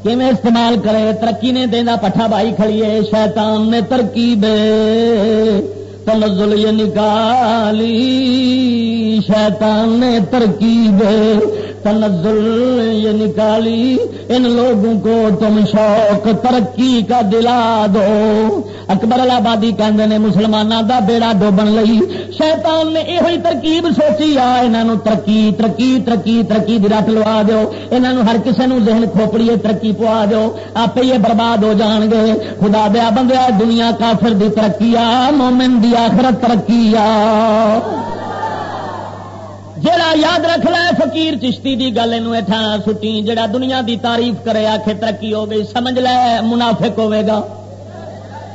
کیون استعمال کرے؟ ترقی نے دینا پٹھا بھائی کھڑیے شیطان نے ترکیب دے تنزل یہ نکالی، شیطان نے ترکیب تنزل یہ نکالی ان لوگوں کو تم شوق ترقی کا دلا دو۔ اکبر آبادی کہندے مسلمانوں دا بیڑا ڈوبن لئی۔ شیطان نے یہ ترکیب سوچی، آ یہاں ترقی ترقی ترقی ترقی دی رٹ لوا دو یہاں ہر کسی نو ذہن کھوپڑیے ترقی پوا دو آپ یہ برباد ہو جان گے۔ خدا دیا بندیا دنیا کافر دی ترقی، آ، مومن دی آخرت ترقی، آ۔ جڑا یاد رکھ لے، فقیر چشتی دی گل یہ سٹی جڑا دنیا دی تعریف کرے آخ ترقی ہو گئی، سمجھ لے، منافق ہوے گا۔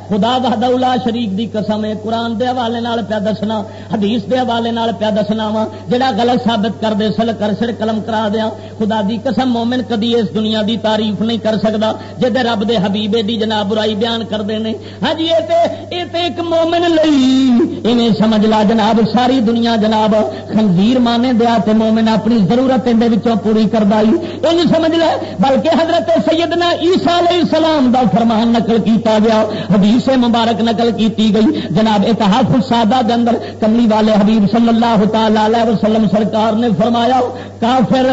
خدا وحدہ شریف دی قسم ہے، قرآن دے حوالے نال پیا دسنا، حدیث دے حوالے نال پیا دسنا وا، جڑا غلط ثابت کر دے سل کر سر قلم کرا دیا، خدا دی قسم مومن کدی اس دنیا دی تعریف نہیں کر سکتا جے رب دے حبیب دی جناب برائی بیان کرتے ہیں ہاں جی یہ تے اے تے ایک مومن لئی۔ انہیں سمجھ لا جناب، ساری دنیا جناب، خنزیر مانے دیا تے مومن اپنی ضرورت اندر وچوں پوری کردا ہی ان سمجھ لے، بلکہ حضرت سیدنا عیسیٰ علیہ السلام دا فرمان نقل کیتا گیا۔ حدیث سے مبارک نقل کی گئی۔ جناب اتحاف سادہ کے اندر کملی والے حبیب صلی اللہ تعالی وسلم سرکار نے فرمایا، کافر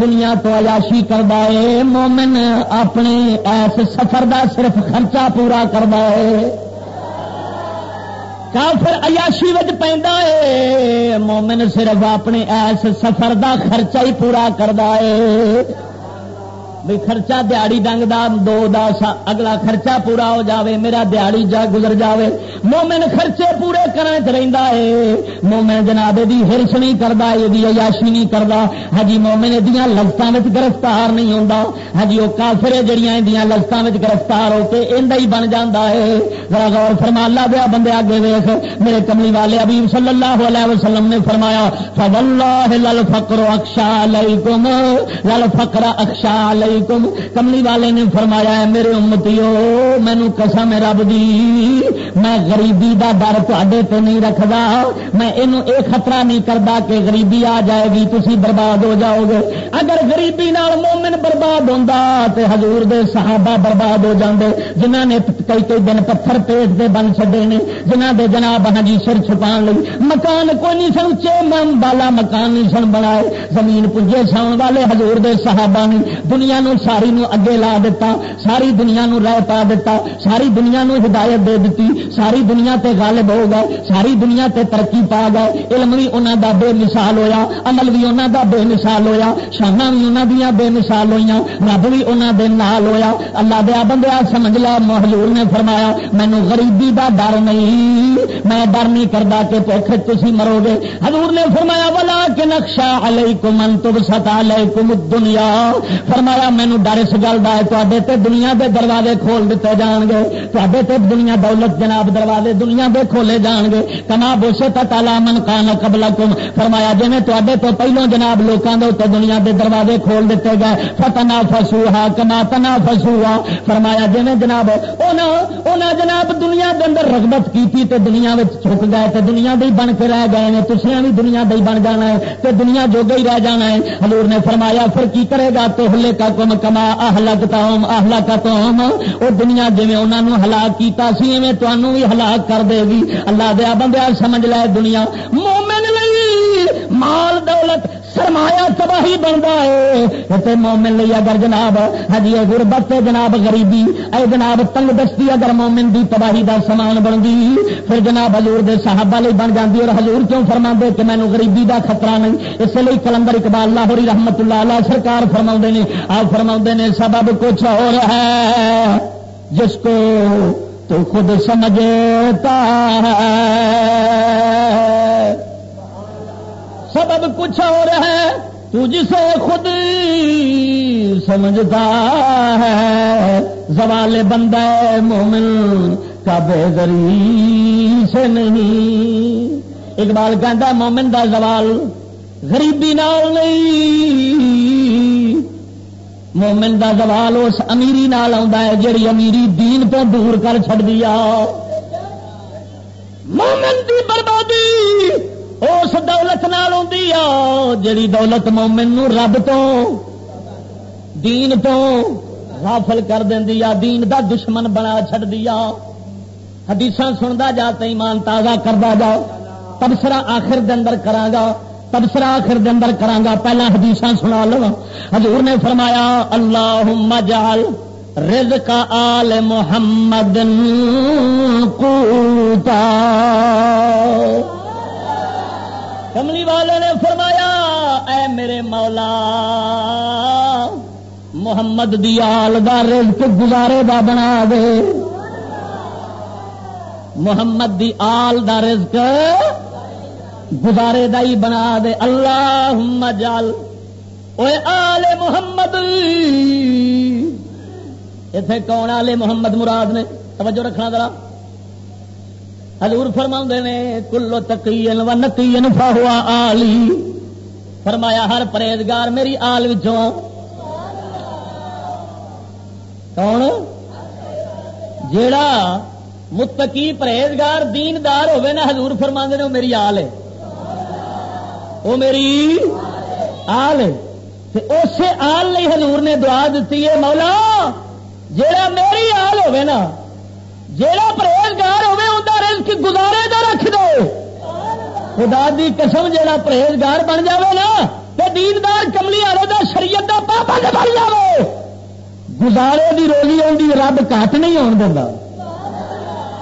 دنیا تو عیاشی کرتا ہے، مومن اپنے ایس سفر دا صرف خرچہ پورا کرتا ہے۔ کافر عیاشی وج پہ مومن صرف اپنے ایس سفر دا خرچہ ہی پورا کرتا ہے۔ بھائی خرچہ دیہڑی ڈنگ دا، دو دس اگلا خرچہ پورا ہو جاوے، میرا دیہڑی جا گزر جاوے۔ مومن خرچے پورے کرنے چ ہے مومن جناب دی ہرس نہیں کرتا یہ عیاشی نہیں کرتا ہجی ہاں جی، مومن دیا لگتوں میں گرفتار نہیں ہوتا ہجی ہاں جی، وہ کافر جڑیاں دیا لگتوں میں گرفتار ہو کے اندر ہی بن جاتا ہے ذرا غور فرما لا دیا بندے آگے ویخ میرے کملی والے ابھی صلی اللہ علیہ وسلم نے فرمایا فواللہ لل فکر اکشا لئی گم لل اکشا علیکم کملی والے نے فرمایا ہے، میرے امتیو، مینو قسم رب دی۔ میں غریبی دا ڈر تے نہیں رکھدا۔ میں یہ خطرہ نہیں کرتا کہ غریبی آ جائے گی تھی برباد ہو جاؤ گے۔ اگر غریبی نال مومن برباد ہوتا تو حضور دے صحابہ برباد ہو جاندے جنہ نے کئی کئی دن پتھر پیٹ دے بن چڈے نے جنہ دے جناب ہاں جی سر چھپا لی مکان کوئی نہیں سن اچے من بالا مکان نہیں سن بنائے۔ زمین پنجے ساؤن والے حضور دے صحابہ نے دنیا نو ساری نو اگے لا دیتا، ساری دنیا نو رہ پا دیتا، ساری دنیا نو ہدایت دے دیتی ساری دنیا تے غالب ہو گئے، ساری دنیا تے ترقی پا گئے۔ علم بھی انہوں دا بے مثال ہویا، عمل بھی انہوں دا بے مثال ہویا شانہ بھی انہوں دیا بے مثال ہوئی رب بھی انہوں دے نال ہویا۔ اللہ دیا بندیا سمجھ لا محضور نے فرمایا مینو غریبی دا ڈر نہیں، میں ڈر نہیں کرتا کہ پوکھ تھی مرو گے حضور نے فرمایا والا کہ نقشہ علیکم انتب ستا علیکم الدنیا فرمایا مینو ڈر اس گل کا تے دنیا دے دروازے کھول دیتے جان گے تے دنیا دولت جناب دروازے دنیا دے کھولے جان گے کما بوسے تالا من کان قبل کم فرمایا جی تے تو پہلو جناب لوگوں کے اتنے دنیا دے دروازے کھول دیتے گئے فتنا فسو کما تنا فسو ہا فرمایا جی جناب انہیں جناب دنیا دے اندر رغبت کی تے دنیا میں چھک گئے تے دنیا دے بن کے رہ گئے ہیں، تسیاں بھی دنیا دے بن جانا ہے تے دنیا جو ہی رہ جانا ہے۔ حضور نے فرمایا، پھر کی کرے گا تو ہلے کا کم کما اہلکتا ہوم اہلک تم وہ دنیا جی انہوں ہلاک کیتا سی، ایویں تمہوں بھی ہلاک کر دے گی۔ اللہ دیا بندہ سمجھ لے دنیا۔ مومن نہیں مال دولت سرمایا تباہی بنتا ہے۔ مومن لی اگر جناب ہجی غربت جناب غریبی، اے جناب تنگ دستی اگر مومن دی تباہی دا سامان بن گئی پھر جناب حضور دے صحابہ لی بن جاتی اور حضور کیوں فرما دے کہ مینو غریبی دا خطرہ نہیں؟ اس لیے کلندر اقبال لاہوری رحمت اللہ علیہ سرکار فرما نے آپ فرما نے، سبب کچھ اور ہے۔ جس کو تو خود سمجھتا ہے۔ سبب کچھ اور ہے، تو جسے خود سمجھتا ہے۔ زوال بندہ مومن کا بے سے نہیں۔ اقبال کہتا مومن دا زوال غریبی نال نہیں۔ مومن دا زوال اس امیری نال ہے جڑی امیری دین تو دور کر چڑ دیا مومن دی بربادی اس دولت نال جڑی دولت مومن نو رب تو، دین تو غافل کر دینی دین دا دشمن بنا چھڑ دیا حدیث سنتا جا تو ایمان تازہ کرتا جا۔ تبصرہ آخر دے اندر گا تبصرہ آخر دے اندر گا پہلا حدیث سنا لو حضور نے فرمایا اللہ جال رزق آل محمد کوتا کملی والے نے فرمایا، اے میرے مولا، محمد دی آل دا رزق گزارے دا بنا دے۔ محمد دی آل دا رزق گزارے دا ہی بنا دے۔ اللہ جال اوے آل محمد۔ اتے کون آلے محمد مراد نے؟ توجہ رکھنا ذرا۔ حضور فرما نے، کلو تقین و نقین فہوا آلی۔ فرمایا، ہر پرہیزگار میری آل وچوں۔ کون؟ جیڑا متقی پرہیزگار دیندار ہوئے نا، حضور فرما نے، وہ میری آل ہے۔ وہ میری آل ہے۔ اسے آل نہیں حضور نے دعا دیتی ہے، مولا، جیڑا میری آل ہوئے نا جیڑا پرہیزگار ہوے انہیں رزق گزارے دا رکھ دو خدا دی قسم، جیڑا پرہیزگار بن جاوے نا تو دیندار کملی والے دا شریعت دا پابند بن جاوے۔ گزارے دی روزی آئی رب کٹ نہیں آن دینا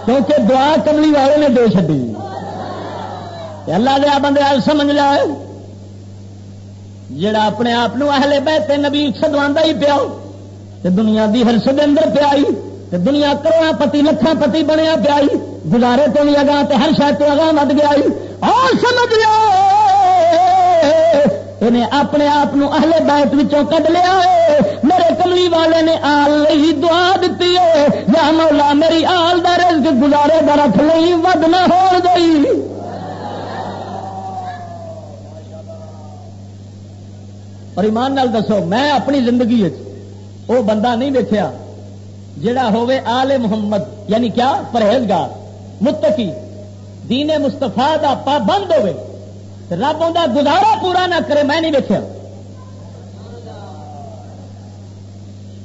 کیونکہ دعا کملی والے نے دے چی اللہ دیا بندے سمجھ لیا۔ جڑا اپنے آپ اہل بہتے نبی سدوا ہی پیا دنیا دی ہرس دے اندر پیا دنیا کروڑا پتی لکھا پتی بنیا پیا گزارے تو بھی اگاں ہر شاید تو اگاں مد گیا اور سمجھ لو انہیں اپنے آپ اہل بیت وچوں کڈ لیا۔ میرے کملی والے نے آل لی دعا دیتی ہے۔ یا مولا، میری آل دا رزق گزارے دا رکھ لی ود نہ ہو گئی۔ اور ایمان نال دسو، میں اپنی زندگی وہ بندہ نہیں دیکھا جڑا ہوئے آل محمد یعنی کیا؟ پرہیزگار، متقی، دین مستفا کا پابند ہوے رب ان گزارا پورا نہ کرے، میں نہیں دیکھا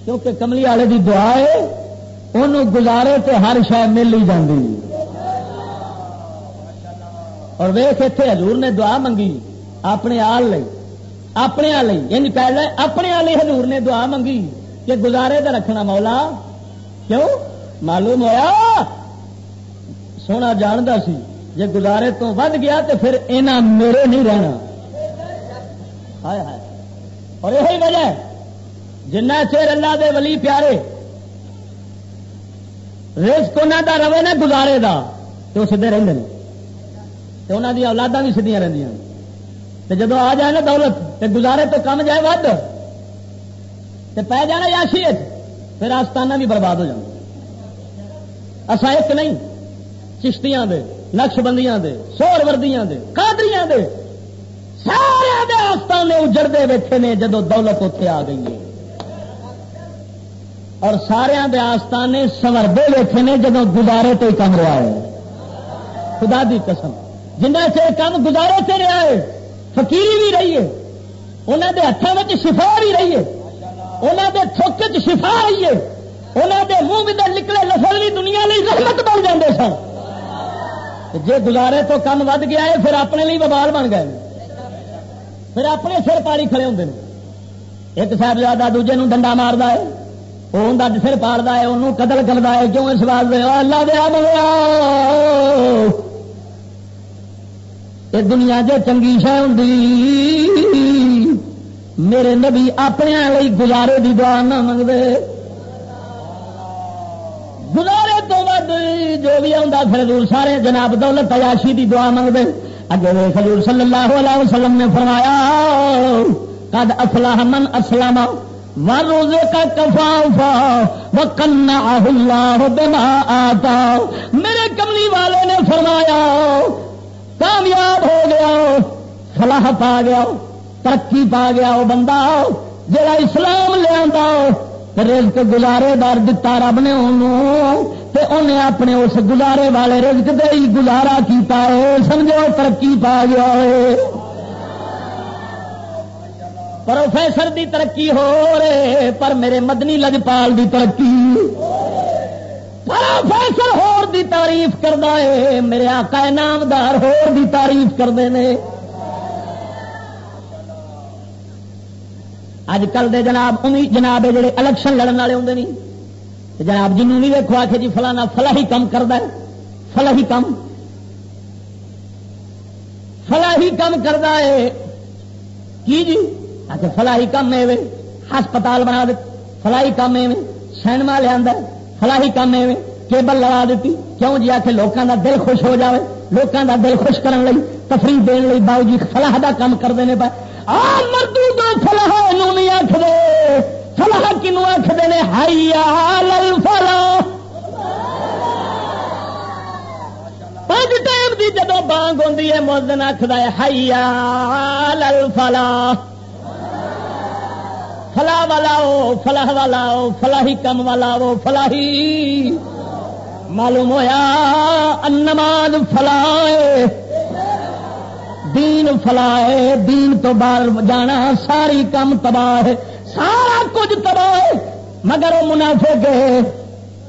کیونکہ کملی والے کی دعا ہے انہوں گزارے تو ہر شہ مل ہی جاتی اور ویخ اتنے حضور نے دعا منگی، اپنے آل لئی، اپنے آل یعنی پہلے اپنے آل حضور نے دعا منگی کہ گزارے تو رکھنا مولا کیوں؟ معلوم ہوا سونا جانتا سی جی گزارے تو ود گیا تو پھر اینا میرے نہیں رہنا۔ ہائے ہائے۔ اور یہ وجہ جنہ چیر اللہ دے ولی پیارے رسک انہوں کا رہے نا گزارے کا تو سیدے رہتے ہیں تو انہوں دیا اولادا بھی سیدیاں رہی جدو آ جائے نا دولت تو گزارے تو کم جائے ود۔ تو پی جانا یاشی پھر آستانہ بھی برباد ہو جانا اصا ایک نہیں، چشتیاں دے نقش بندیاں دے سور وردیاں دے، قادریاں دے۔ سارے دے آستانے اجڑتے بیٹھے نے جدو دولت اتنے آ گئی ہے۔ اور سارے دے آستانے سوردے بیٹھے نے جدو گزارے تو ہی کم رہا ہے۔ خدا دی قسم۔ جنہ سے کم گزارے سے رہا ہے، فقیری بھی رہی ہے۔ انہوں دے ہاتھوں میں شفا بھی رہی ہے۔ انہوں دے تھوک چ شفا آئی ہے انہوں دے منہ بھی نکلے لفظ بھی دنیا لی رحمت بن جاتے سن۔ جی گزارے تو کم ود گیا ہے، پھر اپنے لیے ببال بن گئے پھر اپنے سر پالی کھڑے ہوتے ہیں ایک صاحب زیادہ دوجے ڈنڈا مارتا ہے وہ ان سر پالتا ہے انہوں قتل کرتا ہے۔ کیوں اس بات اللہ دیا ملیا یہ دنیا جو چنگی شہ ہوں میرے نبی اپنے گزارے کی دعا نہ منگتے گزارے تو ود جو بھی آتا پھر سارے جناب دولت تیاشی کی دعا منگتے اگے حضور صلی اللہ علیہ وسلم نے فرمایا، قد افلاح من اسلم روزے کا کفا وہ کنا اللہ بما آتا۔ میرے کملی والے نے فرمایا، کامیاب ہو گیا، فلاح پا گیا۔ ترقی پا گیا وہ بندہ، جڑا اسلام لیا رزق گزارے دار دتا رب نے انہیں اپنے اس گزارے والے رزق دے ہی گزارا کیتا ہے سمجھو ترقی پا گیا ہے۔ پروفیسر دی ترقی ہو رہے، پر میرے مدنی لجپال دی ترقی۔ پروفیسر ہور دی تعریف کرتا ہے، میرے آقا نامدار ہور دی تعریف کرتے ہیں اج کل دے جناب جناب جڑے الیکشن لڑن والے ہوں نہیں جناب جنوں نہیں دیکھو آ جی فلانا فلاحی کم کرتا ہے، فلاحی کم۔ فلاحی کم کرتا ہے۔ کی جی؟ اچھا فلاحی کام ایویں ہسپتال بنا دے، فلاحی کام ایویں سینما لیا فلاحی کام ایویں کیبل لگا دیتی۔ کیوں جی؟ آ کے لوگوں کا دل خوش ہو جائے لوگوں کا دل خوش کرنے لئی، تفریح دن لی باؤ جی فلاح کا کام کرتے ہیں پائے مردو تو فلاح نہیں آخر فلاح کنو آخر نے؟ ہائی فلاح پانچ ٹائم کی جدو بانگ ہوتی ہے مردن آخر ہے، ہائی فلاح فلاح والا او فلاح والا او فلاحی کم والا او فلاحی۔ معلوم ہوا نماز فلاح دین فلاح دین تو باہر جانا ساری کم تباہ سارا کچھ تباہ مگر وہ منافع گئے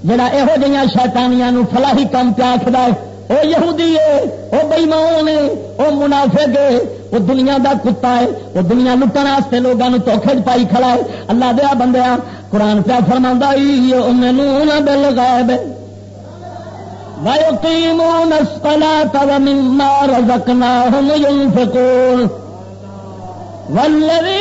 جڑا یہو جہاں شیتانیاں فلاحی کم پیاکھد ہے، وہ یہودی ہے، وہ بئیمان ہے، وہ منافع گئے وہ دنیا دا کتا ہے، وہ دنیا لٹن واسطے لوگوں دھوکھے پائی کھڑا ہے۔ اللہ دیا بندیا قرآن پیا فرما بل غائب ويقيمون الصلاة ومما رزقناهم ينفقون والذين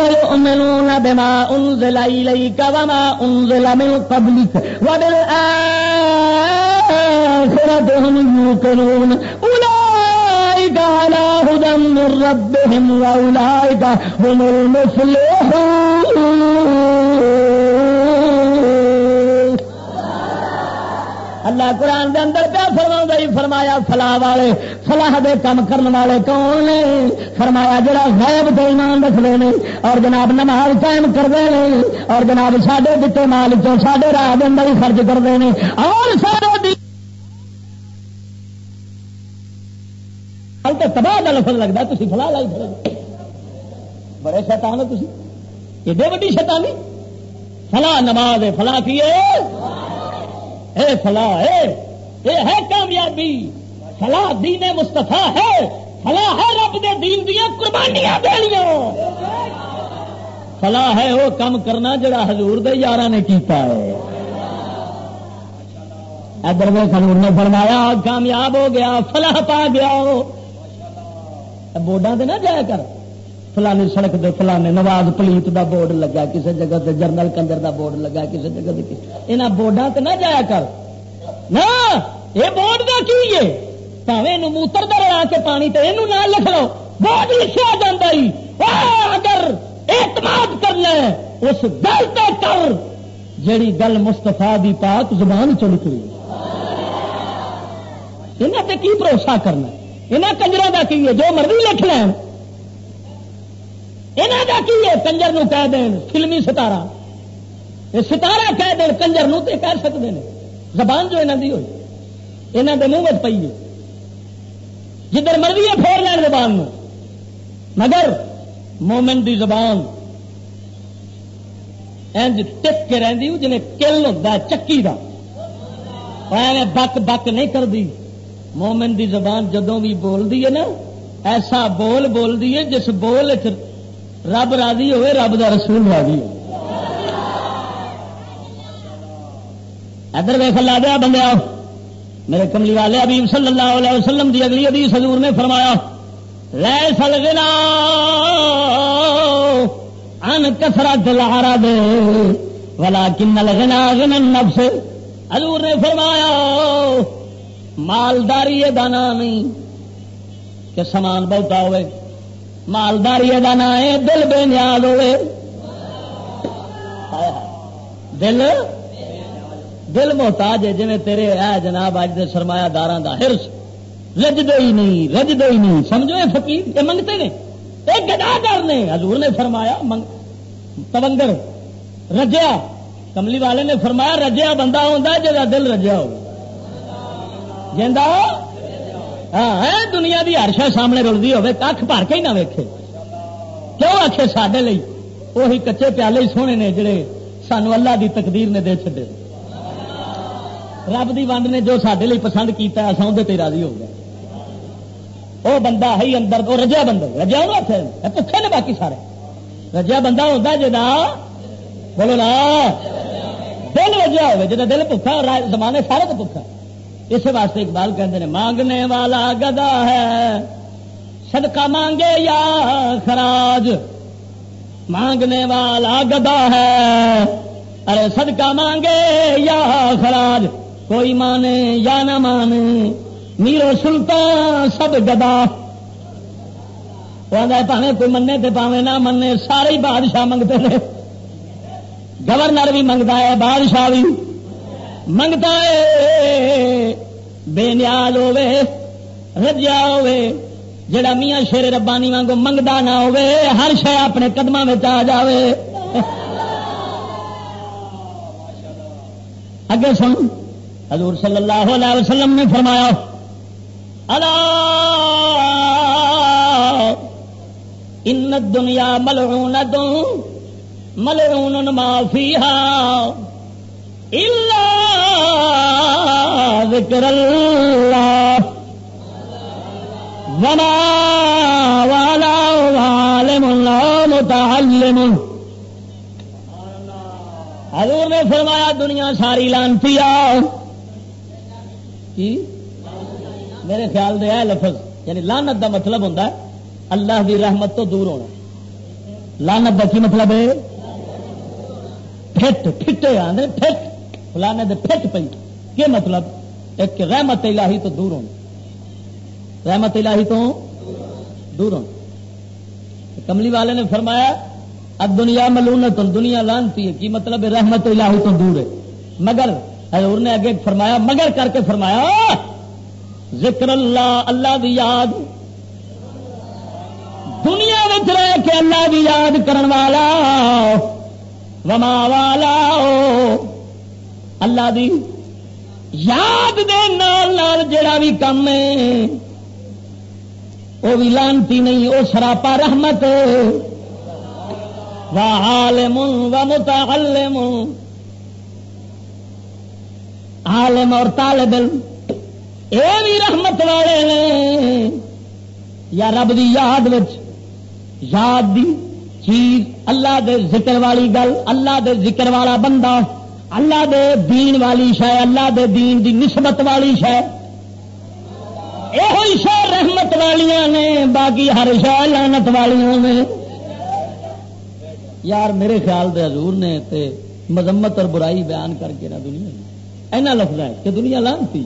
يؤمنون بما أنزل إليك وما أنزل من قبلك وبالآخرة هم يوقنون أولئك أولئك على هدى من ربهم وأولئك هم المفلحون اللہ قرآن دے اندر پیا فرما ہی فرمایا فلاح والے، فلاح دے کام کرنے والے کون نے؟ فرمایا جڑا غیب دے ایمان رکھتے ہیں اور جناب نماز قائم کرتے ہیں اور جناب سڈے دیتے مال چو سڈے راہ دے اندر ہی خرچ کرتے ہیں اور سارے تو تباہ کا لفظ لگتا تھی فلاح لائی پھر بڑے شیطان ہو تھی ایڈے وڈی شیطانی؟ فلاح نماز فلاح کی اے فلاح اے ہے کامیابی؟ فلاح دین مستفا ہے فلاح ہے رب دے دین دیا قربانیاں دنیا فلاح ہے وہ کام کرنا جڑا حضور دے یار نے کیتا ہے۔ ادھر وہ حضور نے فرمایا، کامیاب ہو گیا فلاح پا گیا بورڈا نہ جایا کر۔ فلانی سڑک دے فلانے نواز پلیت دا بورڈ لگا کسی جگہ تے جرنل کنجر دا بورڈ لگا کسی جگہ یہاں بورڈا تے نہ جایا کر۔ نہ! یہ بورڈ کا کی ہے؟ پاوے موتر دا کے پانی تے یہ نہ لکھ لو۔ بورڈ لکھا جا اگر اعتماد کرنا ہے اس گل تے کر۔ جیڑی گل مستفا دی پاک زبان چ نکلی یہاں تے کی بھروسہ کرنا؟ یہاں کنجروں کا کی ہے؟ جو مرضی لکھ لین۔ یہاں کا کی ہے کنجر نو کہہ دین؟ فلمی ستارہ۔ ستارہ کہہ دین، کنجر نو تے کہہ سکتے ہیں زبان جو یہاں کی ہوئی یہاں کے منہ میں پی ہے۔ جدھر مرضی ہے پھیر لین زبان میں مگر مومن دی زبان انج ٹک کے رہی جنہیں کل ہوتا چکی کا بک بک نہیں کرتی مومن دی زبان جدوں بھی بولتی ہے نا، ایسا بول بول دیے جس بول رب راضی ہوئے، رب دا رسول راضی ہو ادھر ویخ لا دیا بندے میرے کملی والے ابھی صلی اللہ علیہ وسلم دی اگلی ادی حضور نے فرمایا لے سل سلگنا ان کسرا دلارا دے ولا کن لگنا گن نفس حضور نے فرمایا، مالداری دانا نہیں کہ سامان بہتا ہوئے۔ مالداری کا دانا ہے، دل بے نیاد ہوئے۔ دل؟ دل محتاج ہے جی تیرے ہے جناب اج دے سرمایہ دار کا ہرس رجدے ہی نہیں، رجدے ہی نہیں۔ سمجھو یہ فقیر، یہ منگتے ہیں یہ گداگر نے، حضور نے فرمایا، منگ تبنگر رجیا کملی والے نے فرمایا رجیا بندہ ہوتا ہے جا دل رجیا ہو جا ہاں دنیا کی ہرشا سامنے رلتی ہوے کھ بھر کے ہی نہ ویکھے۔ کیوں آخے سڈے وہی کچے پیالے سونے نے جڑے سانو اللہ دی تقدیر نے دے چڈے رب دی ونڈ نے جو سارے لیے پسند کیا اصل اندر راضی ہو گیا وہ بندہ ہے اندر وہ رجا بندہ رجا پکے نے باقی سارے۔ رجا بندہ ہوتا جا بولو نا دل رجا ہو جا دل پکا زمانے سارے تو پکا اس واسطے اقبال کہتے ہیں مانگنے والا گدا ہے، صدقہ مانگے یا خراج؟ مانگنے والا گدا ہے، ارے صدقہ مانگے یا خراج؟ کوئی مانے یا نہ مانے میرو سلطان سب گدا پاوے کوئی منے تو پاوے نہ منے، سارے ہی بادشاہ منگتے ہیں۔ گورنر بھی منگتا ہے، بادشاہ بھی۔ منگتا ہے۔ بے نیاز ہوے رجیا ہوے جڑا میاں شیر ربانی وانگو منگتا نہ ہوے ہر شہ اپنے قدموں میں آ جائے اگے سن، حضور صلی اللہ علیہ وسلم نے فرمایا ان دنیا ملعون ملعون ما فيها الا ذکر اللہ۔ وما والا عالم اللہ متعلم۔ حضور نے فرمایا دنیا ساری لانتی آ۔ میرے خیال دے ہے لفظ یعنی لانت دا مطلب ہوتا ہے، اللہ دی رحمت تو دور ہونا۔ لانت دا کی مطلب ہے؟ فٹ فٹے آدھے فٹ فلانے دے فٹ پی کی مطلب ایک رحمت الہی تو دور ہونا رحمت الہی تو دور ہونا کملی والے نے فرمایا، اب دنیا ملونت دنیا لانتی ہے۔ کی مطلب رحمت الہی تو دور ہے۔ مگر حضور نے اگے فرمایا، مگر کر کے فرمایا، ذکر اللہ اللہ دی یاد۔ دنیا میں رہ کے اللہ دی یاد کرن والا۔ وما والا۔ اللہ دی یاد دے نال نال جڑا بھی کم ہے وہ بھی لانتی نہیں وہ سراپا رحمت وعالم ومتعلم عالم اور طالب علم، اے بھی رحمت والے نے یا رب دی یاد وچ، یاد دی چیز، اللہ دے ذکر والی گل، اللہ دے ذکر والا بندہ۔ اللہ دے دین والی شہ اللہ دے دین دی نسبت والی شہ یہ شہ رحمت والیاں نے، باقی ہر شہ لانت والیاں نے۔ یار میرے خیال دے حضور نے تے مذمت اور برائی بیان کر کے نہ دنیا اینا لفظ ہے کہ دنیا لانتی۔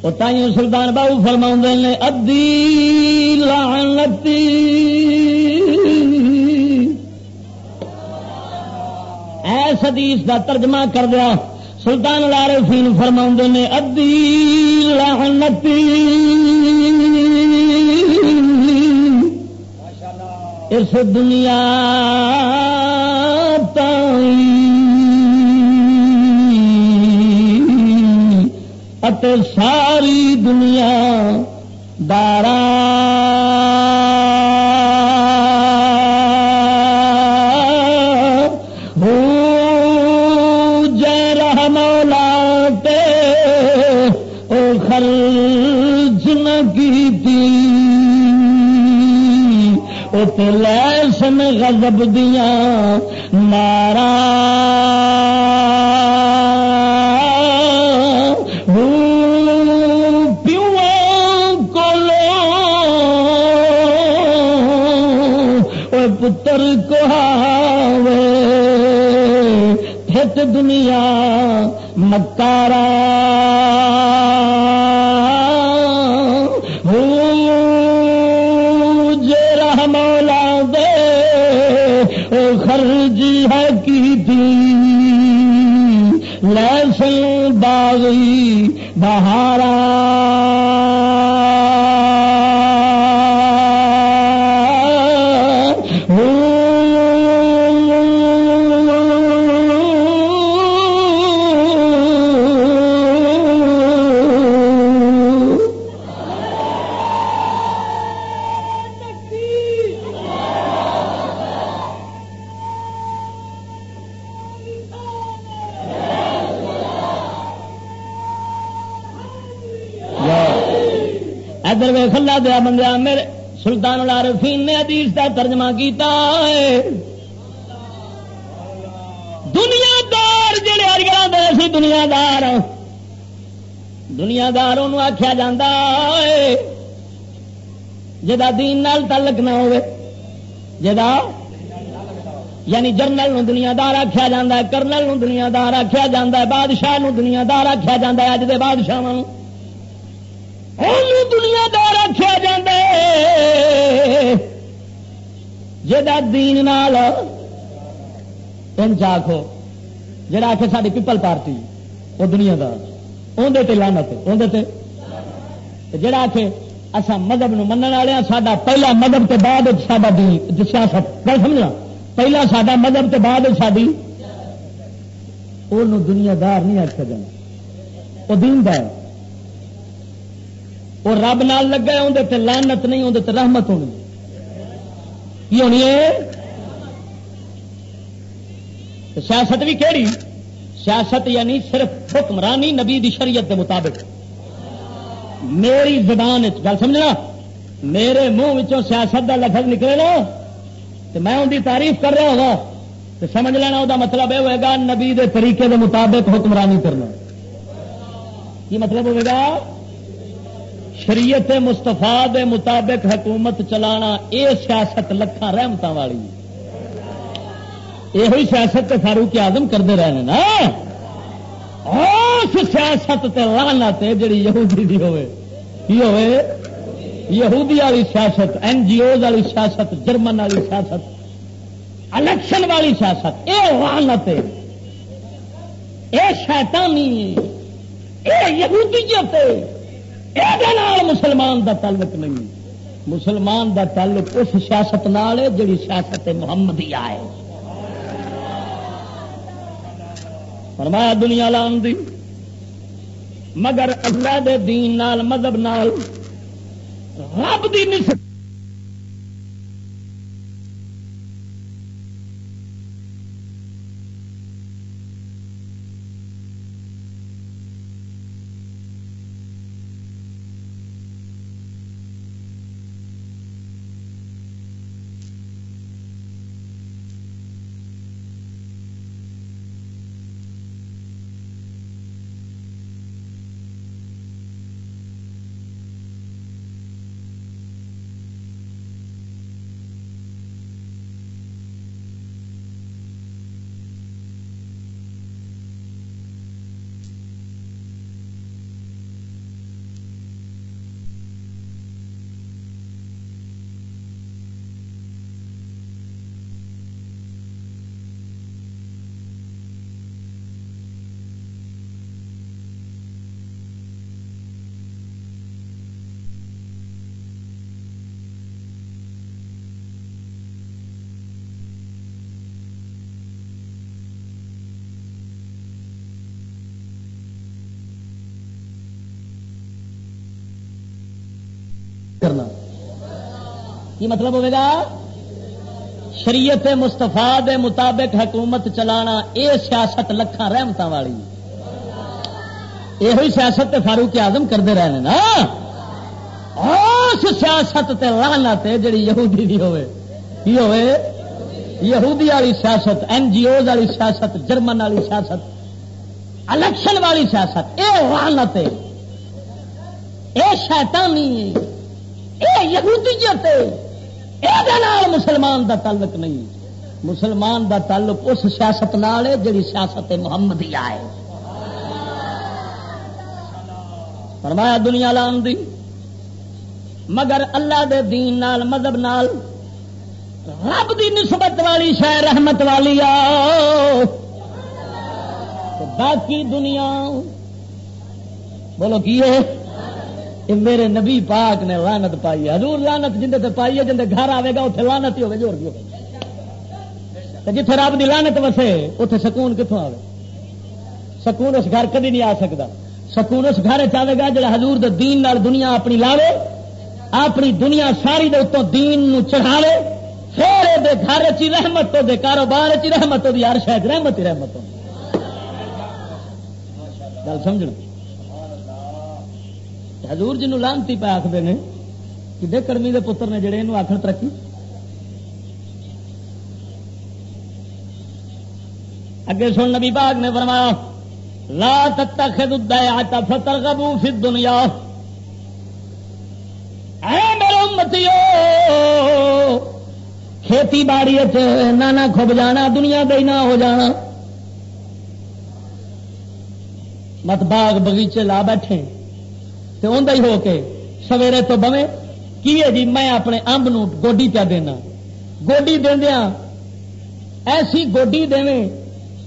اور تائیوں سلطان بابو فرما نے، ادی لانتی ایس حدیث کا ترجمہ کر دیا سلطان لارے فین فرما نے، ادی لانتی اس دنیا ساری دنیا دارا لسن غضب دیا مارا پیو کو پتر کو دنیا مکارا. ترجمہ کیتا ہے۔ دنیا دار جڑے ارگا دے سی دنیا دار دنیا دار آخیا جا جا دین نال تعلق نہ ہو جا یعنی جرنل نو دنیا دار آخیا جا کرنل نو دنیا دار آخیا جا بادشاہ نو دنیا دار آخیا جا اج دے بادشاہ جا دین نال آخو جا آخ ساری پیپل پارٹی وہ دنیا دار اندر لانت اندر جا آخ اصا مذہب من والے ہاں، سا پہلا مذہب کے بعد سا سیاست گل سمجھنا۔ پہلا سا مذہب کے بعد ساری وہ دنیا دار نہیں آخیا جانا وہ دیندار وہ رب نال لگا اندر لانت نہیں اندر رحمت ہونی۔ کی ہونی ہے؟ سیاست بھی کہڑی سیاست یعنی صرف حکمرانی نبی دی شریعت کے مطابق۔ میری زبان گل سمجھنا؟ میرے منہ سیاست کا لفظ نکلے نا تو میں ان کی تعریف کر رہا ہوا تو سمجھ لینا وہ مطلب یہ ہوئے گا نبی دے طریقے دے مطابق حکمرانی کرنا۔ کی مطلب ہوئے گا؟ شریعت مستفا دے مطابق حکومت چلانا یہ سیاست لکھان رحمت والی۔ یہ سیاست فاروق آزم کرتے رہے نا۔ اس سیاست لانا جی یہودی دی ہوئے۔ ہوئے؟ یہودی والی سیاست این جی اوز والی سیاست، جرمن والی سیاست، الیکشن والی سیاست یہ لانت یہ شیطانی۔ یہ یہودیت۔ یہ مسلمان دا تعلق نہیں۔ مسلمان دا تعلق اس سیاست نال ہے جڑی سیاست محمد ہی آئے۔ فرمایا دنیا لان دی۔ مگر اللہ دے دین نال، مذہب نال، رب دی نسبت کی مطلب ہوئے گا؟ شریعت مستفا دے مطابق حکومت چلانا یہ سیاست لکھان رحمت والی۔ یہ سیاست فاروق آزم کرتے رہے نا۔ اس سیاست تے لانا تے جڑی یہودی دی ہوئے۔ کی ہوئے؟ یہودی والی سیاست این جی اوز والی سیاست، جرمن والی سیاست، الیکشن والی سیاست یہ وانت یہ شیطانی یہ یہودیت یہ مسلمان دا تعلق نہیں مسلمان دا تعلق اس سیاست نال ہے جڑی سیاست محمدی آئے فرمایا دنیا لان دی مگر اللہ دے دین نال مذہب نال رب دی نسبت والی شہ رحمت والی آ باقی دنیا بولو کی ہے میرے نبی پاک نے لانت پائی ہے۔ حضور لانت جن پائی ہے، جن گھر آئے گا اتنے لانت ہی ہوگی جی جور کی ہوگی جتنے رب کی لانت وسے اتنے سکون کتوں آئے سکون اس گھر کدی نہیں آ سکتا سکون اس گھر چاہے گا جڑا حضور دے دین نال دنیا اپنی لاوے، اپنی دنیا ساری دے اتوں دین نو چڑھاوے۔ پھر دے گھر چی رحمت تو دے کاروبار چی رحمت تو دی ہر شاید رحمت ہی رحمت ہو۔ گل سمجھ حضور جنو لانتی پہ آخر نے کہ کرمی دے پتر نے جڑے یہ آخر ترقی؟ اگے سن نبی باغ نے فرمایا، لا تتخذ الدعاء فترغبوا في الدنيا اے میرے امتیو، کھیتی باڑی نہ کھب جانا، دنیا دے نہ ہو جانا۔ مت باغ بغیچے لا بیٹھے۔ تو اندر ہی ہو کے سویرے تو بویں کی ہے جی میں اپنے امب نو گوڈی پیا دینا؟ گوڈی دیا ایسی گوڈی دے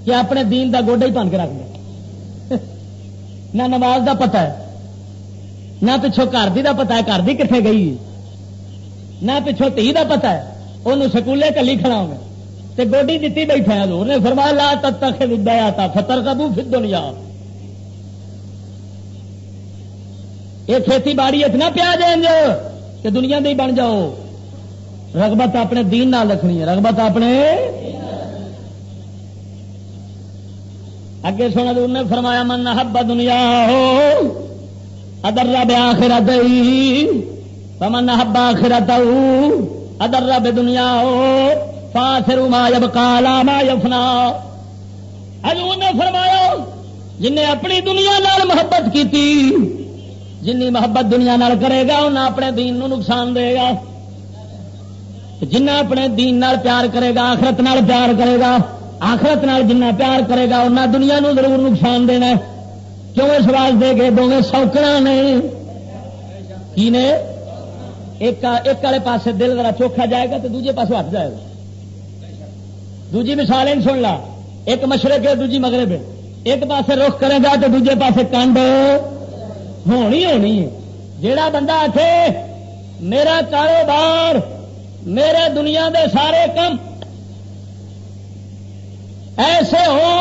کہ اپنے دین دا گوڈا ہی پن کے رکھ دیں نہ نماز دا پتہ ہے، نہ پچھو گھر دی دا پتا ہے، گھر دی کتنے گئی نہ پچھو تھی دا پتا ہے انہوں سکولے کلی کھڑا ہوگا تے گوڈی دیتی بیٹھا ہے نے فرمایا، لا تب تک دیا تھا فتر قبو پھر دنیا یہ کھیتی باڑی اتنا پیا جائیں گے کہ دنیا دے بن جاؤ۔ رغبت اپنے دین نہ رکھنی ہے۔ رغبت اپنے اگے سونا دور نے فرمایا، من ہبا دنیا ہو ادر رب آخرت پمن ہبا آخرت ادر رب دنیا ہو فاسر ما جب کالا ما یفنا. حضور نے فرمایا جن نے اپنی دنیا نال محبت کی جن محبت دنیا نال کرے گا انہیں اپنے دین نو نقصان دے گا۔ جنہ اپنے دین نال پیار کرے گا، آخرت نال پیار کرے گا، آخرت نال جنہ پیار کرے گا انہیں دنیا نو ضرور نقصان دینا کیوں اس واسطے دے کے دونوں سوکنا نے؟ کی نے؟ ایک والے پاسے دل ذرا چوکھا جائے گا تو دوجے پاس ہاتھ جائے گا۔ دوجی مثال سن لا۔ ایک مشرق ہے، دوجی مغرب ہے۔ ایک پاسے رخ کرے گا تو دوجے پاسے کنڈ۔ ہونی ہونی ہے جیڑا بندہ آتے میرا کاروبار میرے دنیا دے سارے کم ایسے ہو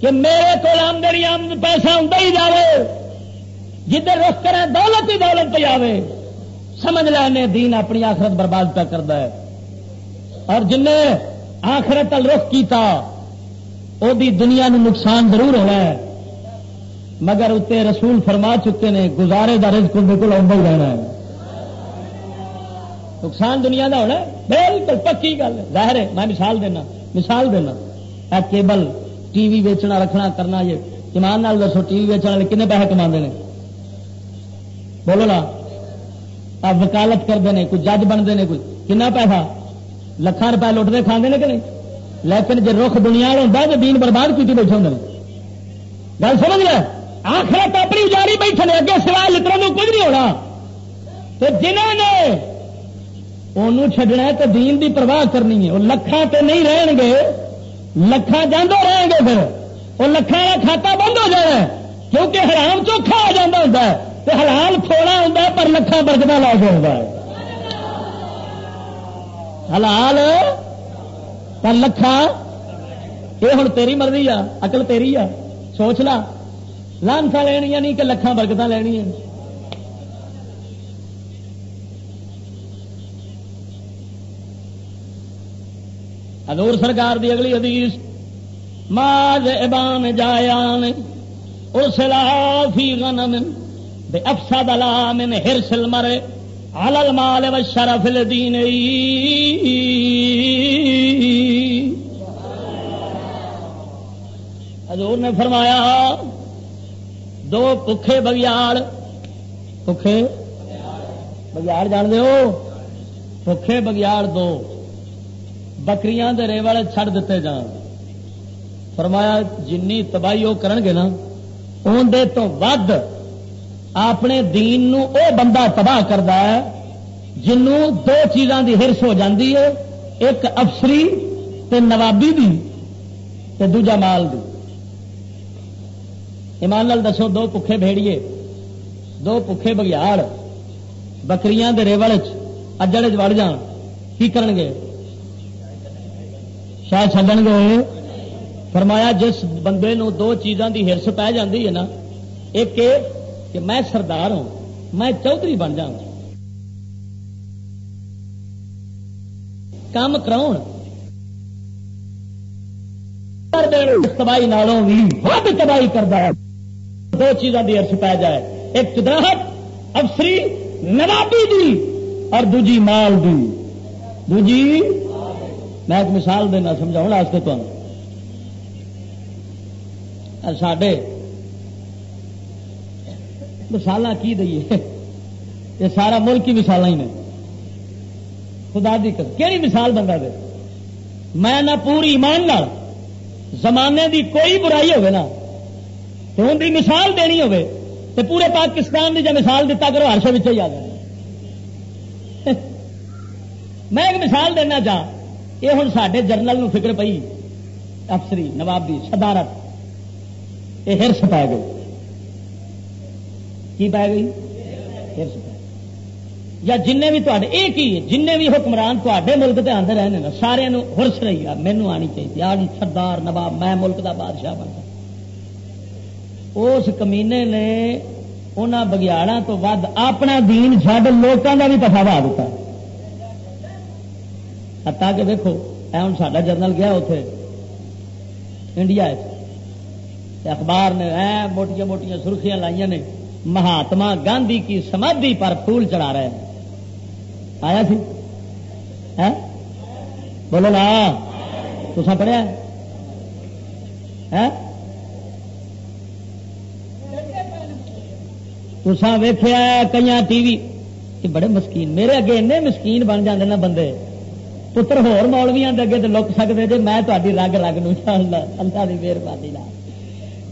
کہ میرے کو آمدنی آمد پیسہ ہوں ہی جائے جدھر رخ کریں دولت ہی دولت پہ آئے سمجھ لینے دین اپنی آخرت برباد پہ کرتا ہے اور جن نے آخرت رخ کیتا وہ دنیا نقصان ضرور ہونا ہے مگر اتنے رسول فرما چکے نے، گزارے کا رزق بالکل آدھا ہی رہنا ہے۔ نقصان دنیا کا ہونا بالکل پکی گل ظاہر ہے، میں مثال دینا مثال دینا۔ کیبل، ٹی وی ویچنا، رکھنا، کرنا، یہ ایمان نال دسو، ٹی وی ویچنے والے کنے پیسے کما بولو نا۔ آپ وکالت کرتے ہیں کوئی جج بنتے ہیں کوئی کنا پیسہ؟ لکھان روپئے لٹتے کھانے کہ نہیں؟ لیکن جی رخ دنیا ہوتا تو دین برباد کی بیٹھے ہوں گل سمجھ لیا آخر تو اپنی جاری بیٹھے اگے سوائے لطروں کچھ نہیں ہونا۔ تو جنہوں نے انہوں چڈنا تو دین دی پرواہ کرنی ہے۔ وہ لکھان تو نہیں رہن گے لکھان جانے رہیں گے پھر۔ وہ لکھان کا کھاتا بند ہو جائے کیونکہ حرام چوکھا آ جاتا ہوں تو حلال تھوڑا ہوں پر لکھان برکتا لا کے ہوتا ہے۔ حلال، پر لکھا یہ ہوں تیری مرضی آ اقل تیری آ، سوچ لا۔ لانسا لینیا نہیں کہ لکھان برکت لینی ادور سرکار دی اگلی حدیث ماض ابان جایان اسلا فی غنم بے افسد لا من ہرسل مرے حلل مال و شرف الدین. حضور نے فرمایا دو پکھے بگیاڑ۔ پکھے؟ بگیاڑ جان دے ہو؟ پکھے بگیاڑ دو۔ بکریاں دے ریوڑ چھڑ دیتے جان۔ فرمایا، جنی تباہی وہ کرن گے نا اندر تو ود اپنے دین نو او بندہ تباہ کرتا ہے، جنوں دو چیزاں دی ہرس ہو جاندی ہے، ایک افسری تے نوابی دی تے دوجا مال دی۔ ایمان لال دسو، دو پکھے بھیڑیے، دو پکھے بگیاڑ، بکریاں دے ریوڑ اجڑ وڑ جان، کی کرن گے؟ شاید چڈن گے؟ فرمایا، جس بندے نو دو چیزاں دی ہرس پی جاندی ہے نا، ایک کہ میں سردار ہوں، میں چودھری بن جا کام کراؤ تباہی نالوں بھی ود تباہی کرتا ہے۔ دو چیزوں کی ارس پی جائے۔ ایک چدراہٹ افسری، نوابی دی، اور دوجی مال دی۔ دوجی میں ایک مثال دینا سمجھاؤ واسطے تمہیں۔ سڈے مثال کی دئیے یہ سارا ملک کی مثال ہی نے۔ خدا دی کہڑی مثال بندہ دے؟ میں نہ پوری ایمان نال زمانے دی کوئی برائی ہوگی نا تو ان کی مثال دینی ہوگی تو پورے پاکستان کی جو مثال دیتا کرو، ہر شو ہی آ جائے میں ایک مثال دینا چاہ، یہ ہوں سڈے جرنل نو فکر پئی۔ افسری نوابی صدارت، یہ ہرس پی گئی۔ کی پی گئی؟ یا جن بھی تے ایک ہی جن بھی حکمران تے ملک کے آدھے رہے نا سارے ہرس رہی ہے۔ مینو آنی چاہیے آ جی سردار نواب، میں ملک کا بادشاہ بنتا۔ اس کمینے نے انہوں بگیاڑا تو ود اپنا دین چڈ لوگوں کا بھی پفا بہا دیتا ہتا کہ دیکھو، اے ہوں سا جرنل گیا اتے انڈیا اخبار نے اے موٹیا موٹیا سرخیاں لائیا نے، مہاتما گاندھی کی سمادھی پر پھول چڑھا رہے ہیں۔ آیا سی؟ بولو نا۔ تو پڑھیا تسا ویخیا کئی ٹی وی؟ یہ بڑے مسکین، میرے اگے این مسکین بن جاتے نا بندے۔ پتر ہور مولویا اگے تو لک سکتے جی میں تاری رگ رگ نو اللہ کی مہربانی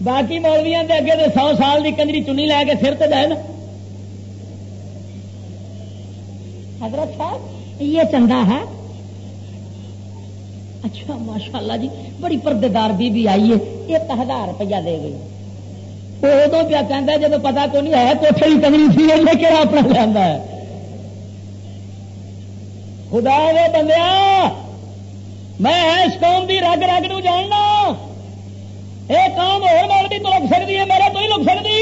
باقی مولویا کے اگے تو سو سال کی کنجری چنی لے کے سر تو جائے نا حضرت صاحب، یہ چندہ ہے؟ اچھا ماشاء اللہ جی بڑی پردے دار بی بی آئی ہے، ایک ہزار روپیہ دے گئی۔ وہ ادو پیا کہہ جب پتا کو نہیں ہے کوٹھے کی کنجری سی لے کے اپنا لیا ہے خدا وہ بندیا میں اس قوم کی رگ رگ نو جاننا یہ کام ہو مولوی تو لگ سکتی ہے میرے تو ہی لگ سکتی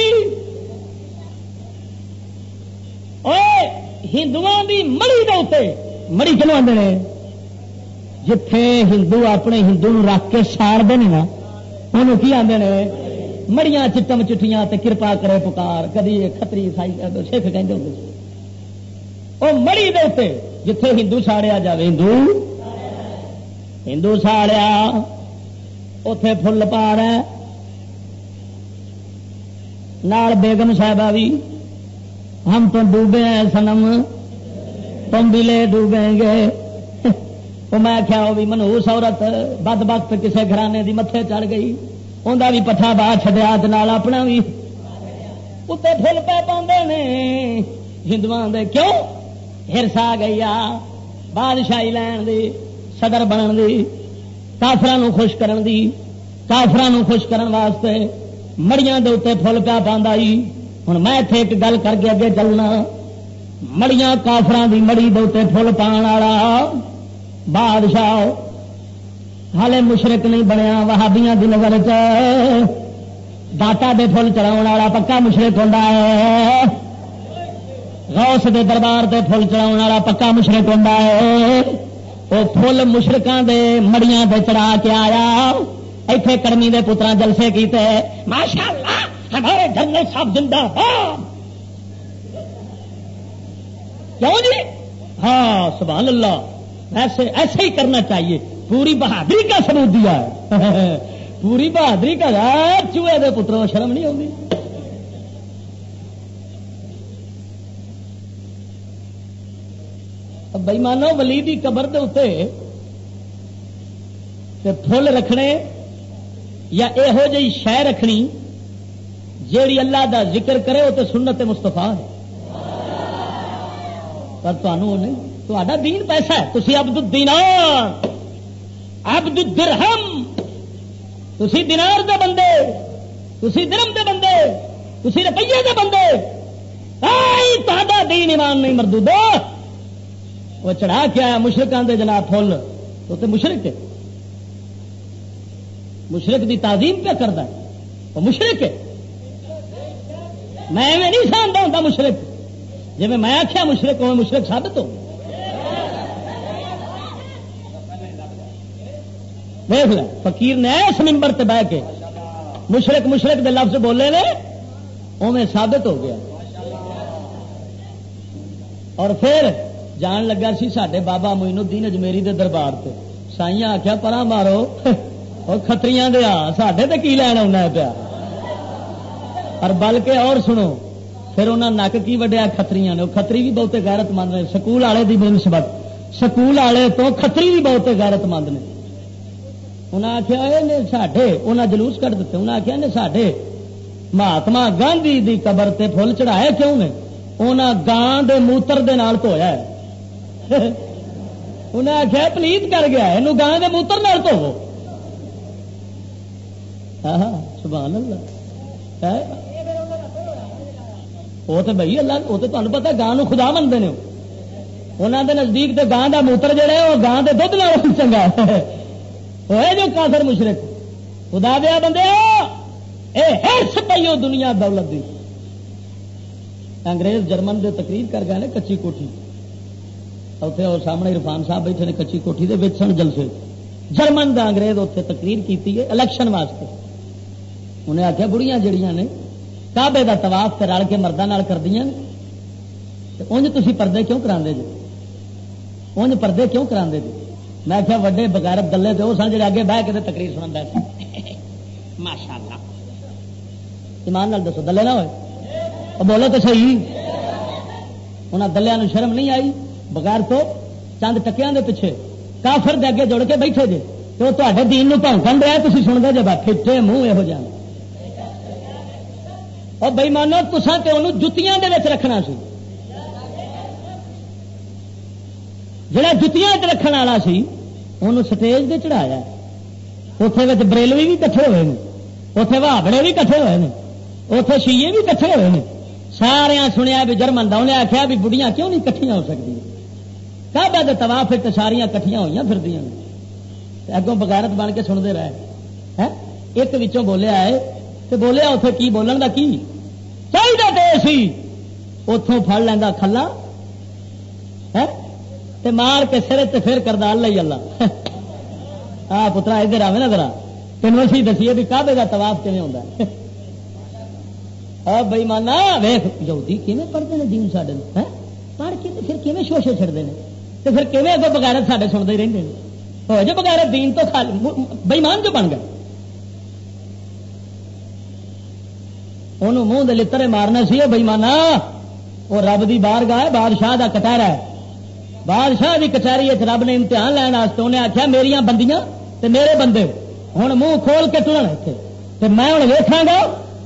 ہندو مڑی دے مڑی چلو آدھے جتھے ہندو اپنے ہندو رکھ کے ساڑتے ہیں نا انہوں کی آدھے مڑیاں چٹم چٹیاں کرپا کرے پکار، کدی کتری سائی سکھ کہ وہ مڑی دے جتھے ہندو ساڑیا جائے ہندو؟ ہندو ساڑیا اتے فل پا رہا نال بیگم صاحبہ بھی ہم تو ڈوبے ہیں سنم، تم بھی لے ڈوبیں گے۔ تو میں کیا وہ بھی منہوس عورت بد بخت کسے گھرانے دی متے چڑھ گئی۔ انہیں بھی پٹھا باہ چڈیا نال اپنا بھی اتنے فل پہ پاؤں نے۔ ہندو کیوں؟ ہرس آ گئی آ۔ بادشاہی لین دی، صدر بنن دی کافر خوش کرن دی کافر خوش کرن واسطے مڑیاں دے اتنے فل پیا پا ہوں میں اتے ایک گل کر کے اگے چلنا۔ مڑیاں کافران دی مڑی دے اتنے فل پان والا بادشاہ ہالے مشرق نہیں بنیا، وہابیاں دی نظر چاٹا دے فل چڑھا والا پکا مشرق ہوتا ہے۔ غوث دے دربار دے فل چڑھا والا پکا مشرق ہوتا ہے۔ وہ فل مشرقوں دے مڑیاں دے چڑھا کے آیا۔ ایتھے کرمی دے پترا جلسے کیتے۔ ماشاء اللہ ہمارے جنرل صاحب زندہ کیوں جی؟ ہاں سبحان اللہ۔ ایسے ایسے ہی کرنا چاہیے۔ پوری بہادری کا سبوت دیا ہے۔ پوری بہادری کا چوہے دے پتروں، شرم نہیں ہوگی بئی مانو ولی دی قبر دے اتنے فل رکھنے یا یہو جی شہ رکھنی جیڑی اللہ دا ذکر کرے وہ تو سنت مستفا ہے۔ پر تمہوں نہیں تا دین پیسہ ہے۔ تھی ابد الدینار ابد الدرہم. تھی دینار دے بندے تھی درم دے بندے تھی روپیے دے بندے. تا دین ایمان نہیں مردو دو وہ چڑھا کے آیا مشرقوں کے جناب فل تو مشرق ہے۔ مشرق کی تعظیم کیا کرتا ہے۔ وہ مشرق ہے۔ میں نہیں سانتا ہوں مشرق جی میں آخیا مشرق ہوں مشرق ثابت ہو دیکھ لیں فقیر نے اس ممبر سے بہ کے مشرق مشرق کے لفظ بولے نے اوے ثابت ہو گیا۔ اور پھر جان لگا سی سڈے بابا موئن الدین اجمیری دے دربار سے سائیاں آخیا پرا مارو۔ اور کتری دیا ہاں، سڈے تو کی لین آنا پیا؟ اور بلکہ اور سنو، پھر انہیں نک کی وڈیا کتری نے؟ وہ کتری بھی بہتے گیرت مند نے، سکول والے کی نسبت۔ سکول والے تو کتری بھی بہتے گیرت مند نے۔ انہیں آخیا ساڈے انہیں جلوس کٹ دیتے انہیں آخیا نے ساڈے۔ مہاتما گاندھی دی قبر تے فل چڑھائے کیوں نے؟ انہیں گان دے موتر دے نال دھویا ہے۔ انہیں آخیا پلیت کر گیا یہ گان کے موتر نال سبحان اللہ۔ وہ تو بھائی اللہ، وہ تو تمہیں پتا گان خدا منتے ہیں انہوں دے نزدیک تو گان کا موتر جہا وہ گان کے دھد نال چنگا ہوئے جو کافر مشرق خدا دیا بندے ہرس پی دنیا دولت دی۔ انگریز جرمن دے تقریر کر گئے کچی کوٹھی۔ اتنے اور سامنے عرفان صاحب بیٹھے نے کچی کوٹھی دے سن جلسے۔ جرمن کا انگریز اتنے تقریر کی الیکشن واسطے۔ انہیں آخیا بڑیاں جڑیاں نے کابے کا تواف رل کے مردوں کر دیا انج تھی پردے کیوں کرا جی؟ انج پردے کیوں کرا جی؟ میں آخیا وڈے بغیرت دلے تو سن جڑے اگے بہ کے تقریر سنا ماشاء اللہ ایمان نال دسو، دلے نہ ہوئے۔ بولو تو صحیح۔ انہیں دلیا شرم نہیں آئی۔ بغیر تو چند ٹکیا دے پیچھے کافر دے اگے جڑ کے بیٹھے جے۔ تو تے دین پونکن دیا تھی سنتے جب پھٹے منہ یہو جان اور بئی مانو تسا تو انہوں جتیاں دے رکھنا سی۔ جڑا جتیاں رکھنے والا سی انہوں سٹیج دے چڑھایا اتے بریلوی بھی کٹھے ہوئے ہیں اتے بھی کٹھے ہوئے ہیں شیے بھی کٹھے ہوئے ہیں سارے سنیا بھی جرمن انہیں آخیا بھی بڑھیاں کیوں نہیں کٹھیاں ہو سکتی کابا دے تواف ساریاں کٹھیاں ہوئی پھر اگوں بغیرت بن کے سنتے رہے ایک بچوں بولیا ہے تو بولیا اتے کی بولن کا کی چاہیے تو سی اتوں فل لینا کھلا تے مار کے سر پھر کردار لی اللہ۔ آ پترا ادھر آئے نا ذرا۔ تین اسی دسی بھی کابے کا تواف کھے ہوتا بئی مانا ویخ یہودی کھے پڑھتے ہیں دین سڈے پڑھ کے پھر کھے شوشے چڑھتے ہیں؟ تو پھر کیون اگوں بغیر سارے سنتے ہی رہتے ہیں؟ ہو جو بغیر دین تو خالی بئیمان جو بن گیا انہوں منہ دے لے مارنا سی بئیمانا وہ رب دی بار گاہ بادشاہ کا کٹہرا ہے۔ بادشاہ کی کچہری رب نے امتحان لین واسطے انہیں آخیا میرا بندیاں تے میرے بندے ہوں منہ کھول کے ٹرن اتنے تو میں ہوں ویکا گا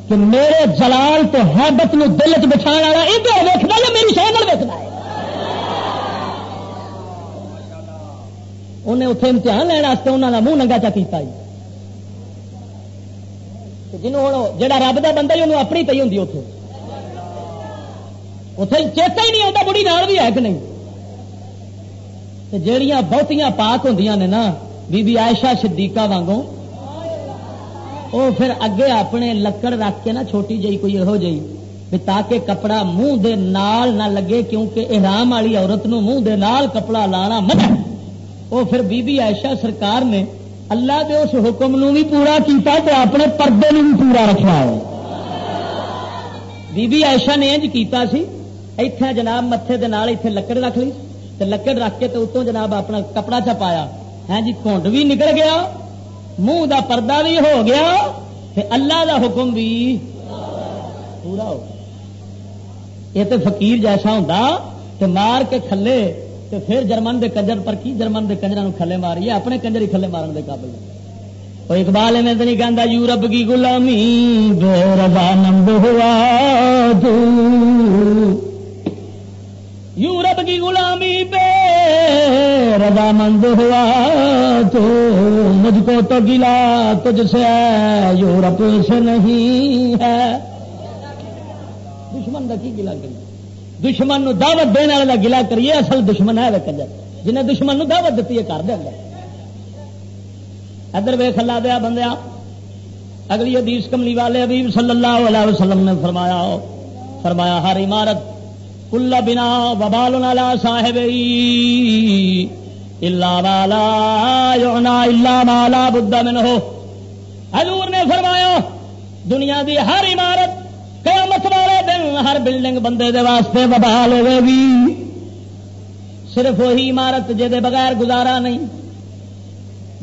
کہ میرے جلال تو حیبت نو دل چ بچھا والا ادھر ویکنا یا میری شہر ویکنا ہے۔ انہیں اتنے امتحان لینا انہوں کا منہ ننگا چا کیا جنوں جا رب کا بندہ انہوں اپنی پی ہوں اتنے اتنے چیتا ہی نہیں آتا بڑی نال بھی ہے کہ نہیں۔ جہیا بہتیاں پاک ہوں نے نا بی بی عائشہ صدیقہ وانگوں وہ پھر اگے اپنے لکڑ رکھ کے نا چھوٹی جی کوئی یہو جی تاکہ کپڑا منہ دے نال نہ لگے کیونکہ احرام والی عورت نو منہ دے نال کپڑا لانا مت وہ پھر بی بی عائشہ سرکار نے اللہ دے اس حکم نو بھی پورا کیتا تو اپنے پردے نو بھی پورا رکھا ہے بی بی عائشہ نے انج کیتا سی اتنے جناب متے اتنے لکڑ رکھ لی لکڑ رکھ کے تو اتوں جناب اپنا کپڑا چپایا ہے ہاں جی کونڈ بھی نکل گیا، منہ دا پردہ بھی ہو گیا اللہ دا حکم بھی پورا ہو یہ تو فقیر جیسا ہوں مار کے کھلے تو پھر جرمن دے کنجر، پر کی جرمن دے کنجر کھلے ماری؟ اپنے کنجر ہی کھلے مارن دے قابل وہ اقبال میں تو نہیں کہتا یورپ کی غلامی بے رضا رضامند ہوا تو یورپ کی غلامی بے رضامند ہوا تو مجھ کو تو گلا تجھ سے یورپ سے نہیں ہے۔ دشمن کا کی گلا کری دشمن نو دعوت دینے والا گلا کریے، اصل دشمن ہے کنجر جنہیں دشمن نو دعوت دیتی ہے، کر دیں ادھر وے کلا دیا بندیا، اگلی حدیث کملی والے ابھی صلی اللہ علیہ وسلم نے فرمایا فرمایا، ہر عمارت کل بنا وبال والا صاحب اللہ والا اللہ مالا بدھا من ہو حضور نے فرمایا، دنیا دی ہر عمارت قیامت والے دن ہر بلڈنگ بندے دے واسطے وبال ہوئے بھی صرف وہی عمارت جہد بغیر گزارا نہیں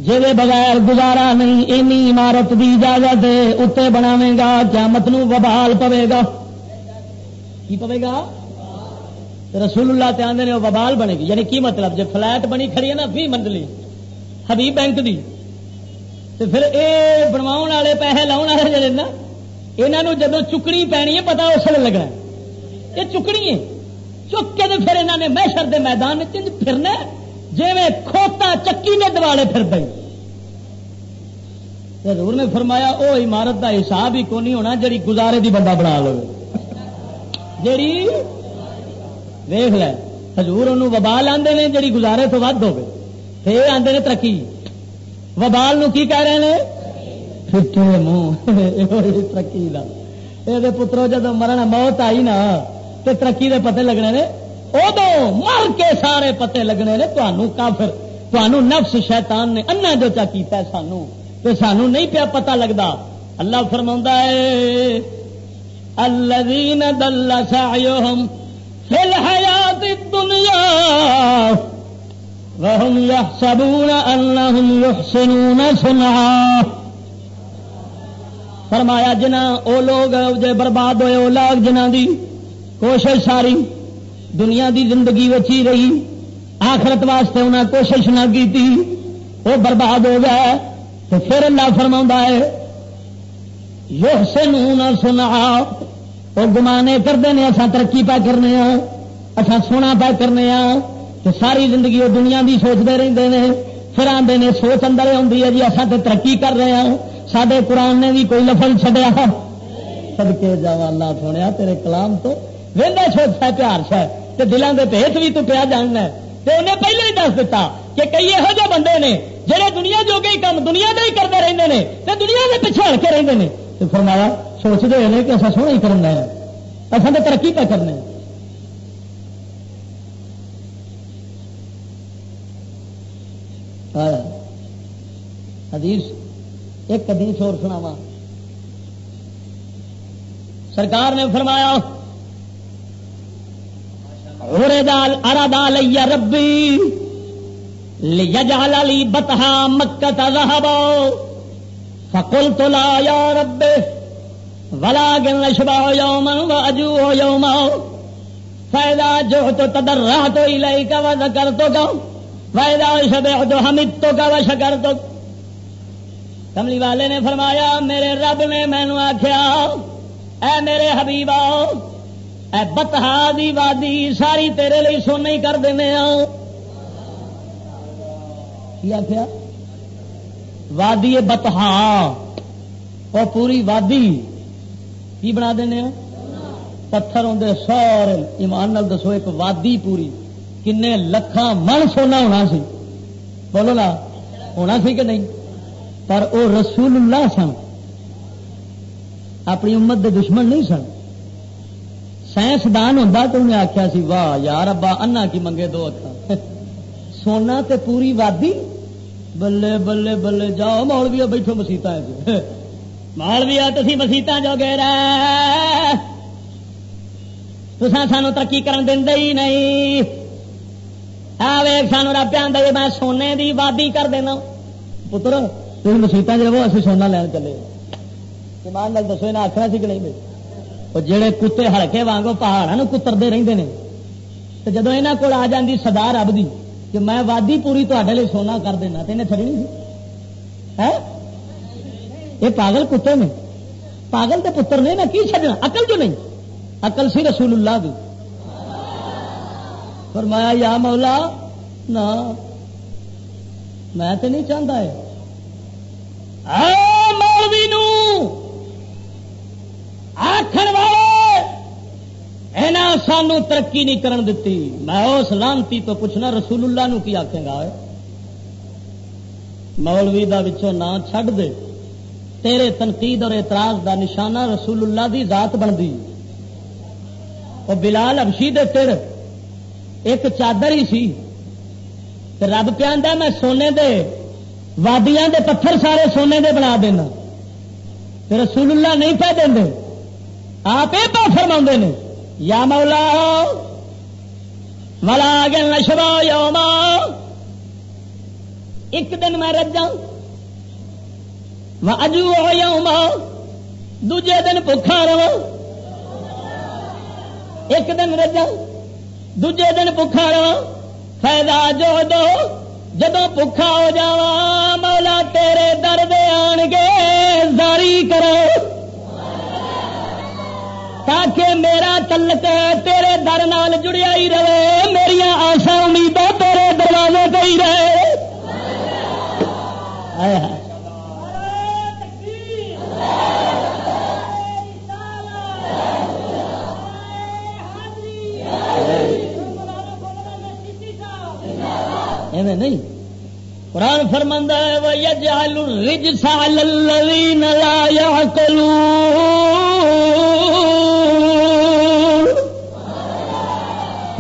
جی بغیر گزارا نہیں، اینی عمارت کی اجازت اتنے بناوے گا، قیامت نو وبال پوے گا۔ کی پوے گا؟ رسول اللہ تے آدھے وہ وبال بنے گی۔ یعنی کی مطلب؟ جی فلائٹ بنی کھڑی ہے نا، بھی منڈلی حبیب بینک دی۔ تو پھر اے بنوا والے پیسے لاؤ والے جڑے نا یہاں جب چکنی پینی ہے پتا اس لیے لگنا یہ چکنی ہے۔ چک کے پھر انہوں نے محشر دے میدان میں پھرنا جی میں کھوتا چکی نے دوالے پھر پی حضور نے فرمایا وہ عمارت کا حساب ہی کون ہونا جی گزارے دی بندہ بنا لو جیڑی ویخ لے، حضور ان وبال آدھے نے جی گزارے تو ود ہوگی پھر آدھے نے ترقی۔ وبال نو کی کہہ رہے ہیں؟ پھٹے منہ ترقی کا یہ پترو جب مرنا موت آئی نا تو ترقی دے پتے لگنے نے ادو مر کے سارے پتے لگنے نے تمہوں کافر تمہوں نفس شیطان نے انا جو چا کیتا سانو۔ تو سانو نہیں پیا پتا لگتا اللہ فرما ہے، الذین دل سعیہم فی الحیات الدنیا وهم يحسبون انهم يحسنون صنعا فرمایا جنا او لوگ جے برباد ہوئے، او لوگ جنہ دی کوشش ساری دنیا دی زندگی وچی رہی، آخرت واسطے انہیں کوشش نہ کی وہ برباد ہو گیا تو پھر اللہ فرما ہے یو سے نہ سنا وہ گمانے کرتے ہیں اصا ترقی پا کرنے اصا سونا پا کرنے تو ساری زندگی وہ دنیا کی سوچتے رہتے ہیں پھر آتے ہیں سوچ اندر آتی ہے جی اصا تو ترقی کر رہے ہیں سڈے قرآن نے بھی کوئی لفظ چڈیا سدکے جا اللہ سونے تیرے کلام تو۔ وہدا سوچ ہے پیار سے دلان کے پیت بھی تو پیا جاننا تو انہیں پہلے ہی دس دیتا کہ کئی یہو جہ بندے نے، جہے دنیا جو گئی کام دنیا کا ہی کرتے رہتے ہیں تو دنیا کے پیچھے کے رہتے ہیں تو فرمایا سوچتے ہیں کہ اصل سونا ہی کرنا ہے۔ اصل تو ترقی پہ کرنا ہے۔ حدیث، ایک حدیث اور سناوا سرکار نے فرمایا اردا لیا ربی لجعل لی بتہا مکت ذهبا فقلت لا یا رب، ولكن اشبع يوما واجوع يوما فاذا جعت تضرعت اليك وذكرتك واذا شبعت حمدتك وشكرتك. کملی والے نے فرمایا، میرے رب نے مینو آخیا اے میرے حبیبا، اے بتہا دی وادی ساری تیرے لیے سونا ہی کر دینا کیا وادی بتہا وہ پوری وادی کی بنا دینا پتھر آدھے سارے۔ ایمان نال دسو، ایک وادی پوری۔ کن لکھان من سونا ہونا سی۔ بولو نا ہونا سی کہ نہیں؟ پر وہ رسول اللہ سن۔ اپنی امت دے دشمن نہیں سن۔ سائنسدان ہوں تو انہیں آخیا سی، واہ یار ابا، انا کی منگے دو اکھا سونا تے پوری وادی؟ بلے بلے بلے جاؤ مول بھی بیٹھو مسیت مال بھی آ تھی مسیت جو گے تو سانو ترقی کرن دے ہی نہیں ویگ سانو رب پہ میں سونے دی وادی کر دینا پتر تھی مسیطا جی وہ اسی سونا لین چلے ایمان لال دسو یہاں آخر سی کہ نہیں وہ جہے کتے ہلکے وانگو پہاڑوں کترتے رہتے ہیں جدو یہاں کول آ جاتی سدا رب دی کہ میں وادی پوری تے سونا کر دینا تو انہیں چڑنی سی؟ یہ پاگل کتے نے۔ پاگل کے پتر نے نا کی چڈنا اقل جو نہیں۔ اقل سی رسول اللہ دی۔ فرمایا، یا مولا نہ میں تو نہیں چاہتا ہے۔ مولوی نو آخر والا والے سانو ترقی نہیں کرن دیتی میں اس لانتی تو پوچھنا رسول اللہ نو کی آخے گا؟ مولوی دا وچوں نہ چھڈ دے۔ تیرے تنقید اور اعتراض دا نشانہ رسول اللہ دی ذات بنتی۔ وہ بلال ابشی دے تیر ایک چادر ہی سی۔ رب پہ میں سونے دے وادیاں دے پتھر سارے سونے دے بنا دینا۔ رسول اللہ نہیں پہ دیں آپ یہ پا فرما نے۔ یا مولا ملا گل نشرا یوم، ایک دن میں رجا اجو ہو یوم، دوجے دن بخا رہا ایک دن رجا دجے دن بخا رہا فائدہ جو دو جدو بکھا ہو جا مولا تیرے درد آن گے، زاری کرو۔ تاکہ میرا تلک تیرے در نال جڑیا ہی رہے میری آشا امیدیں تیرے دروازے پہ ہی رہے۔ نہیں۔ قرآن فرمند رج سال لایا کلو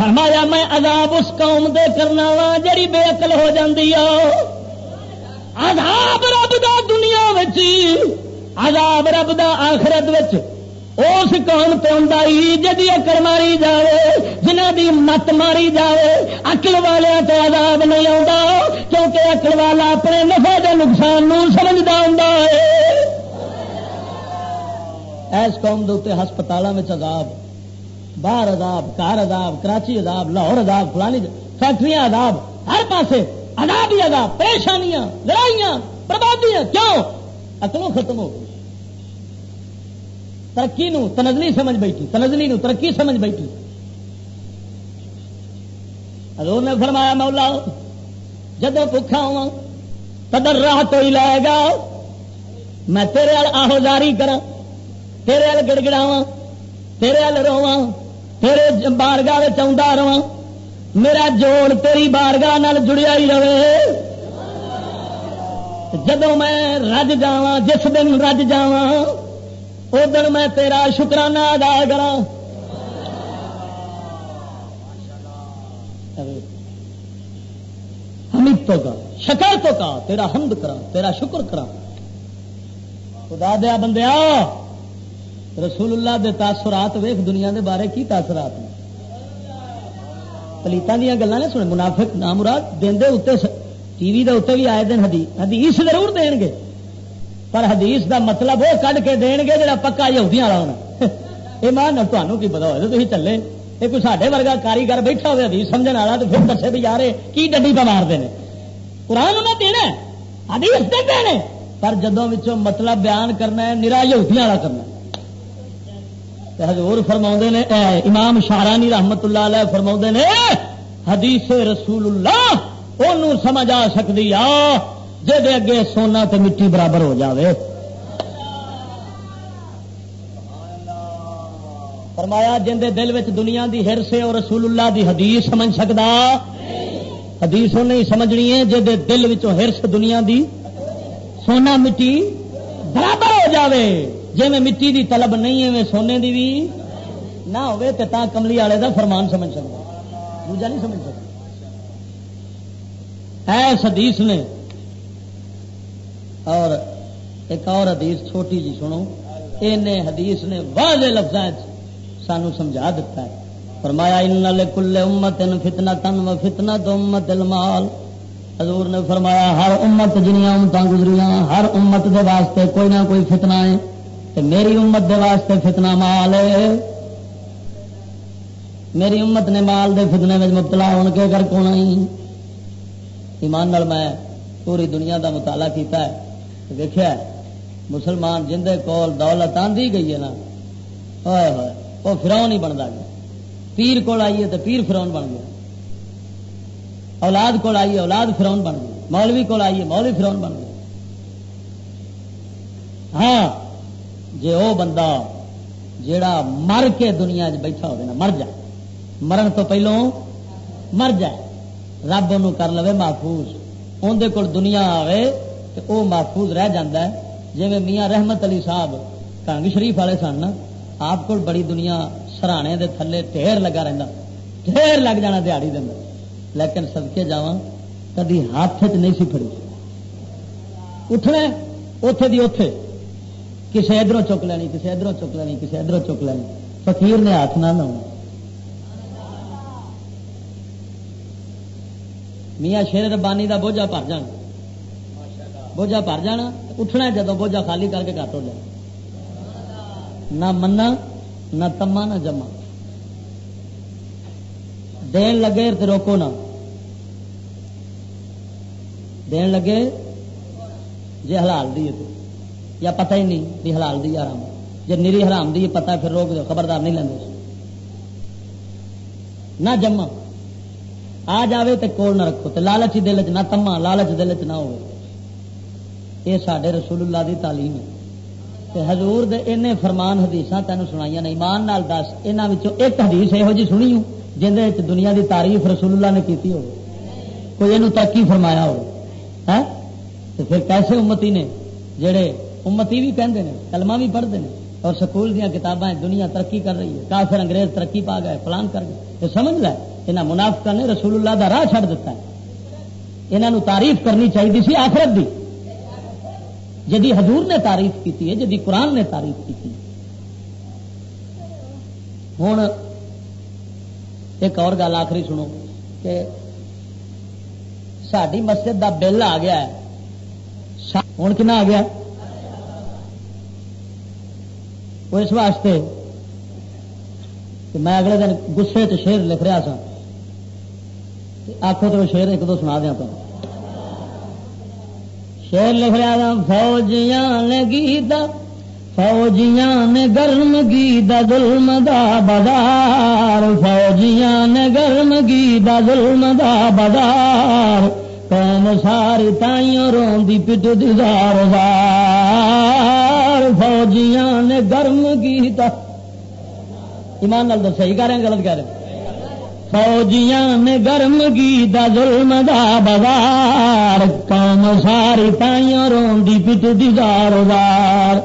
فرمایا، میں عذاب اس قوم دے کرنا وا جڑی بے اقل ہو جاتی عذاب رب دا دنیا عذاب رب دا آخرت اس قوم تو جدی اکڑ ماری جائے جنہ دی مت ماری جائے اکل والے تو آزاد نہیں آتا کیونکہ اکل والا اپنے نفع کے نقصان سمجھتا ہوں ایس قوم کے ہسپتالوں میں عذاب۔ باہر عذاب کار عذاب کراچی عذاب لاہور عذاب فلانی فیکٹری عذاب ہر پاسے عذاب ہی عذاب پریشانیاں، لڑائیاں، بربادیاں، کیوں؟ اکلوں ختم ہو گئی۔ ترقی نو تنزلی سمجھ بیٹھی، تنزلی نو ترقی سمجھ بیٹھی۔ حضور نے فرمایا، مولا جب بکھا ہوا قدر راہ تو ہی لائے گا۔ میں تیرے آہوزاری کرا تیرے ال تیرے رواں تیرے بارگاہ چاہتا رہا میرا جوڑ تیری بارگاہ جڑیا ہی رہے۔ جدو میں رج جا جس دن رج جا دن میں تیرا شکرانہ ادا کرا حمید تو کا، شکر تو کا، تیرا حمد کرا تیرا شکر کرا خدا دیا بندیا رسول اللہ دے تاثرات ویخ دنیا دے بارے کی تاثرات پلیتوں دیا گلیں سنے؟ منافق، نامراد دے ٹی وی دے اتنے بھی آئے دن حدیث حدیث ضرور دین گے۔ پر حدیث دا مطلب وہ کھ کے دین گے جا پکا یہودیاں والا ہونا۔ یہ مان تمہوں کی پتا ہو تھی چلے۔ یہ کوئی سارے ورگا کاریگر بیٹھا ہوئے حدیث سمجھنے والا تو پھر دسے بھی یار کی ڈنڈی پہ مارتے ہیں؟ قرآن انہیں دینا حدیث دے دینے پر جدوں مطلب بیان کرنا ہے، نرا یہودیاں والا کرنا حضور فرما نے امام شاہرانی رحمت اللہ علیہ فرما نے، حدیث رسول اللہ وہ سمجھ آ سکتی آ جی اگے سونا تو مٹی برابر ہو جاوے۔ فرمایا، جن دے دل وچ دنیا دی ہرسے اور رسول اللہ دی حدیث سمجھ سکتا حدیث نہیں سمجھنی ہے جی دل وچوں ہرس دنیا دی سونا مٹی برابر ہو جاوے۔ جی میں مٹی دی طلب نہیں ہے میں سونے دی بھی نہ ہوئے تو تا کملی والے دا فرمان سمجھ سکتا۔ دوجا نہیں سمجھ سکتا۔ ایس حدیث نے، اور ایک اور حدیث چھوٹی جی سنو۔ ان حدیث نے واضح لفظ سانو سمجھا دیتا ہے۔ فرمایا، ان کل امت فتنا تن و فتنا تو امت المال. حضور نے فرمایا، ہر امت جنیا امت گزری ہر امت دے واسطے کوئی نہ کوئی فتنا ہے۔ تو میری امت دے واسطے فتنا مال ہے۔ میری امت نے مال دے فتنے میں مبتلا ہو کے کر کون ایمان نال میں پوری دنیا دا مطالعہ کیتا ہے۔ دیکھا ہے، مسلمان جن کول دولت آندھی گئی ہے نا۔ ہوئے ہوئے وہ فراؤ نہیں بنتا گیا۔ پیر کول آئیے تو پیر فراؤن بن گیا۔ اولاد کول آئیے اولاد فراؤن بن گیا۔ مولوی کول آئیے مولوی فراؤن بن گیا۔ ہاں جے او بندہ جیڑا مر کے دنیا بیٹھا ہو مر جائے۔ مرن تو پہلو مر جائے۔ رب ان کر لو محفوظ۔ اندر کول دنیا آئے تو وہ محفوظ رہ جاندہ ہے۔ جی میاں رحمت علی صاحب کنگ شریف والے سن آپ کو بڑی دنیا سرانے دے تھلے ٹھیر لگا رہتا ٹھیر لگ جانا دیہڑی دن لیکن سدکے جا کدی ہاتھ چ نہیں سی فری اٹھنا اتے دی اتے کسی ادھر چک لینی کسی ادھر چک لینی کسی ادھر چک لینی۔ فقیر نے ہاتھ نہ لاؤ میاں شیر ربانی دا بوجھا بھر جانا بوجھا بھر جانا، اٹھنا جدو بوجھا خالی کر کے کٹ ہو جائے نہ منا نہ تما، نہ جما دین لگے تو روکو نہ۔ دین لگے جی حلال دی یا پتہ ہی نہیں بھی حلال دی آرام جی نیری حرام دی پتا پھر روک دو، خبردار نہیں لینا نہ جما آ جائے تو کول نہ رکھو تو لالچ دل چ نہ تما، لالچ دل چ نہ ہو یہ سڈے رسول اللہ دی تعلیم ہے. تے حضور دے انے فرمان حدیث تینوں سنائی نے، ایمان نال دس یہاں ایک حدیث یہو جی سنی ہوں جن دنیا دی تعریف رسول اللہ نے کیتی ہو کوئی یہ ترقی فرمایا ہو ہاں؟ پھر کیسے امتی نے جڑے امتی بھی کہندے نے کلمہ بھی پڑھتے ہیں۔ اور سکول دیا کتابیں دنیا ترقی کر رہی ہے۔ کافر انگریز ترقی پا گئے پلان کر گئے۔ تو سمجھ لے یہاں منافقہ نے رسول اللہ دا راہ چھڑ دیتا ہے۔ یہاں تعریف کرنی چاہیے سی آخرت دی۔ جدی حضور نے تعریف کی ہے، جدی قرآن نے تعریف کی ہوں ایک اور گل آخری سنو، کہ ساری مسجد دا بل آ گیا ہے۔ ہوں کنا آ گیا؟ وہ اس واسطے کہ میں اگلے دن گسے شیر لکھ رہا سا۔ آخو تو شیر ایک دو سنا دیا تمہیں شیر لکھ رہا فوجیاں نے گیتا، فوجیاں نے گرم گیتا، ظلم دا بازار۔ فوجیاں نے گرم گیتا، ظلم دا بازار۔ قوم ساری تائیوں روندی، پٹ دیدار زار۔ فوجیاں نے گرم گیتا ایمان نال دسو، صحیح کہہ رہے ہیں غلط کہہ رہے ہیں؟ فوجیاں نے گرم گی دا ظلم دا بازار۔ کام ساری پائیاں رون دی پٹ دی دار دار۔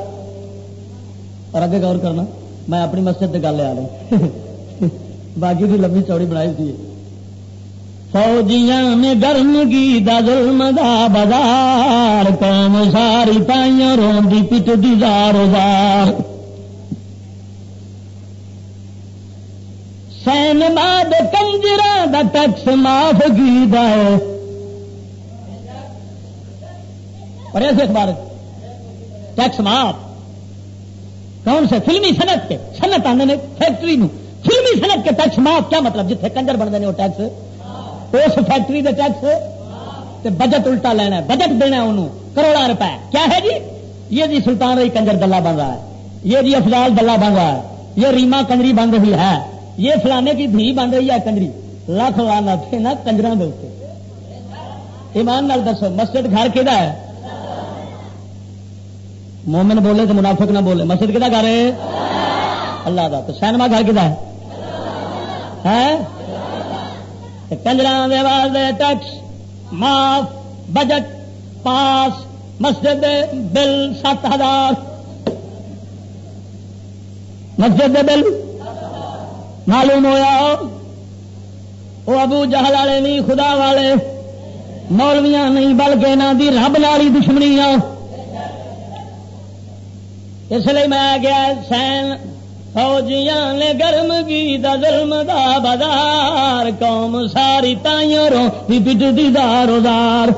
اور اگے غور کرنا، میں اپنی مسجد گل آ رہی باقی بھی لمبی چوڑی بنائی تھی فوجیاں نے گرم گی دا ظلم دا بازار کام ساری پائیاں رون دی پٹ دی دار دار سینما کنجر دا ٹیکس معاف کی دا ہے۔ اور ایسے اخبار ٹیکس معاف۔ کون سے؟ فلمی صنعت کے۔ صنعت آنے نے، فیکٹری نو۔ فلمی صنعت کے ٹیکس معاف، کیا مطلب؟ جتنے کنجر بنتے ہیں وہ ٹیکس۔ اس فیکٹری دے ٹیکس تے بجٹ الٹا لینا ہے بجٹ دینا انہوں کروڑا روپے۔ کیا ہے جی؟ یہ جی سلطان رہی کنجر دلہ بن رہا ہے۔ یہ جی افضال دلہ بن رہا ہے۔ یہ ریما کنجری بن رہی ہے۔ یہ فلانے کی دھی بن رہی ہے کنجری۔ لکھ لانا تھے نا کنجر ایمان نال دسو، مسجد گھر کہ ہے؟ مومن بولے تو منافق نہ بولے۔ مسجد کہا گھر ہے؟ اللہ کا تو سینما گھر کہا ہے؟ کنجر ٹیکس معاف، بجٹ پاس، مسجد بل سات ہزار۔ مسجد بل معلوم ہوا وہ ابو جہل والے نہیں، خدا والے۔ مولویاں نہیں، بلکہ نہ دی رب نالی دشمنی ہاں۔ اس لیے میں گیا سین فوجیاں نے گرم کی دا ظلم دا بازار قوم ساری تائیوں رو دی دار ادار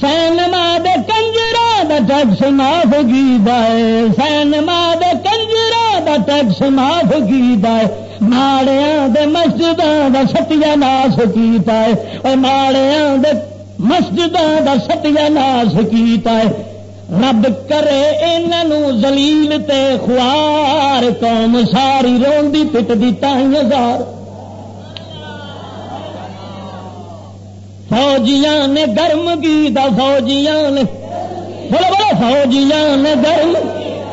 سین ماں دے کنجرا دا ٹیکس معاف کی دے سین ماں دے کنجرا دا ٹیکس معاف کی دے ماڑیاں دے مسجداں دا ستیا ناس کیتا ہے اور ماڑیاں دے مسجداں دا ستیا ناس کیتا ہے رب کرے انہوں زلیل تے خوار قوم ساری روندی پٹ دی تائیں ہزار فوجیاں نے گرم کی دا فوجیاں نے بولو بولو فوجیاں نے گرم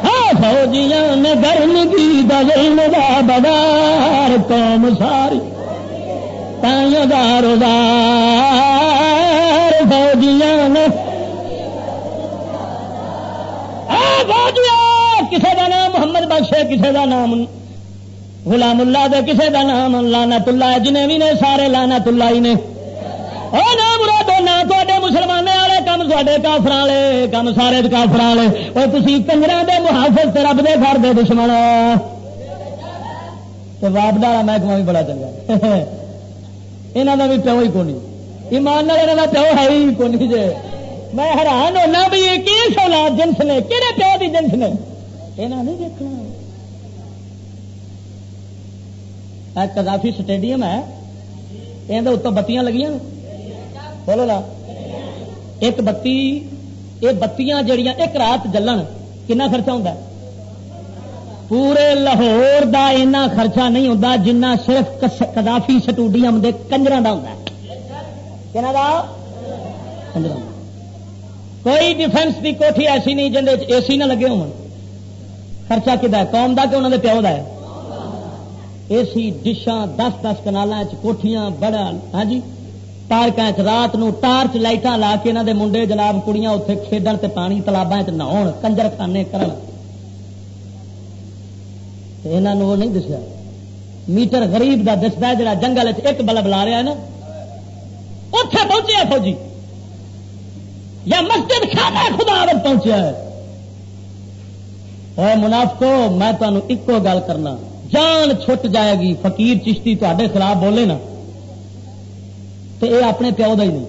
ہاں فوجیاں نے گرم کی دا ظلم دا بدار قوم ساری تائیں دار فوجیاں نے کسی کا نام محمد بخش ہے کسی کا نام غلام اللہ دے کسی کا نام لانا تلا جنہیں بھی نے، سارے لانا تلا ہی نے۔ نام مرادو نہ تے مسلمان والے کام تے کافر والے کام سارے کافر والے۔ اور تھی کنجر دے محافظ رب دے گھر دے دشمن واپڈ والا محکمہ بھی بڑا چنگا یہاں کا بھی پیو ہی کونی۔ ایمان یہاں کا پیو ہے ہی کونی جی میں حیران ہونا بھی یہ کس اولاد جنس نے کہڑے پیو کی جنس نے؟ یہاں نہیں دیکھنا۔ کدافی سٹیڈیم ہے۔ یہ اتوں بتیاں لگیاں۔ بولو نا۔ ایک بتی یہ بتیاں جڑیاں ایک رات جلن، کنا خرچہ ہوتا ہے؟ پورے لاہور دا اینا خرچہ نہیں ہوتا جنہ صرف کدافی سٹوڈیم دے کنجر کا ہوتا ہے۔ کنجر کوئی ڈیفینس کی کوٹھی ایسی نہیں جن اے سی نہ لگے ہو خرچہ کدا قوم دا کہ انہوں نے پیو دا ہے؟ اے سی ڈشاں دس دس کنال کوٹیاں بڑا ہاں جی؟ پارک رات نو ٹارچ لائٹاں لا کے انہوں دے منڈے جناب کڑیاں اتنے کھیڈن تے پانی تالابا نہاؤ کنجر خانے کرن۔ انہوں وہ نہیں دسیا۔ میٹر غریب دا دستا ہے جڑا جنگل ایک بلب لا رہا ہے نا۔ اتے پہنچے فوجی۔ یا مسجد خانہ خدا وقت پہنچیا ہے۔ اے منافقو، میں تمہیں ایکو گل کرنا۔ جان چھٹ جائے گی، فقیر چشتی تے خلاف بولے نا۔ تو یہ اپنے پیو دا ہی نہیں۔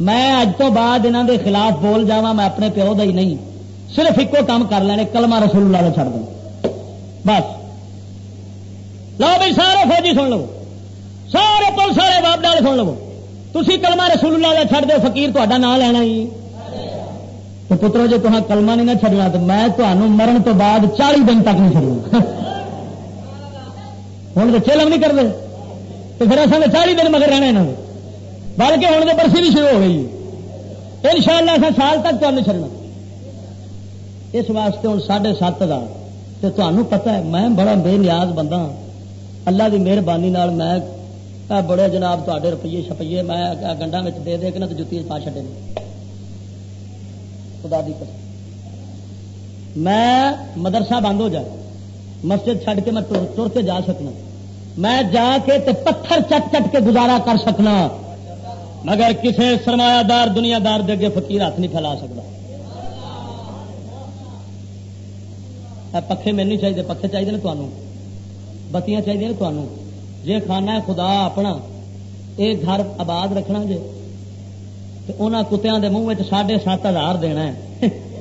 میں اج تو بعد انہوں دے خلاف بول جا میں اپنے پیو دا ہی نہیں۔ صرف ایکو کام کر لینے، کلمہ رسول اللہ چھڑ دوں۔ بس۔ لو بھائی، سارے فوجی سن لو۔ سارے پل سارے باپ ڈالے سن لو۔ تھی کلما رسول اللہ کا چھڑ دو فکیر تا نام لینا ہی۔ تو پترو جی تمہیں کلما نہیں نہ چڑنا تو میں تمہوں مرن تو بعد چالی دن تک نہیں چڑوں ہوں تو چلم نہیں کرتے تو پھر اصل چالی دن مگر رہنا یہاں بلکہ ہوں تو برسی بھی شروع ہو گئی۔ ان شاء اللہ اصل سال تک تمہیں چڑنا اس واسطے ہوں ساڑھے سات ہزار۔ تو تمہیں پتا ہے، میں بڑا بے نیاز بندہ ہاں۔ اللہ کی مہربانی میں بڑے جناب تے روپیے چھپیے میں گنڈا دے دے کے نا تو جتی پا چڈے خدا دی میں مدرسہ بند ہو جائے مسجد چھڈ کے میں تر کے جا سکنا میں جا کے تے پتھر چٹ چٹ کے گزارا کر سکنا مگر کسی سرمایہ دار دنیا دار دے اگے فقیر ہاتھ نہیں پھیلا سکتا پکھے نہیں چاہیے پکھے چاہیے نا تمہوں بتیاں چاہیے نا تمہوں جی کھانا خدا اپنا یہ گھر آباد رکھنا جی انہوں کتوں کے منہ ساڑھے سات ہزار دینا ہے۔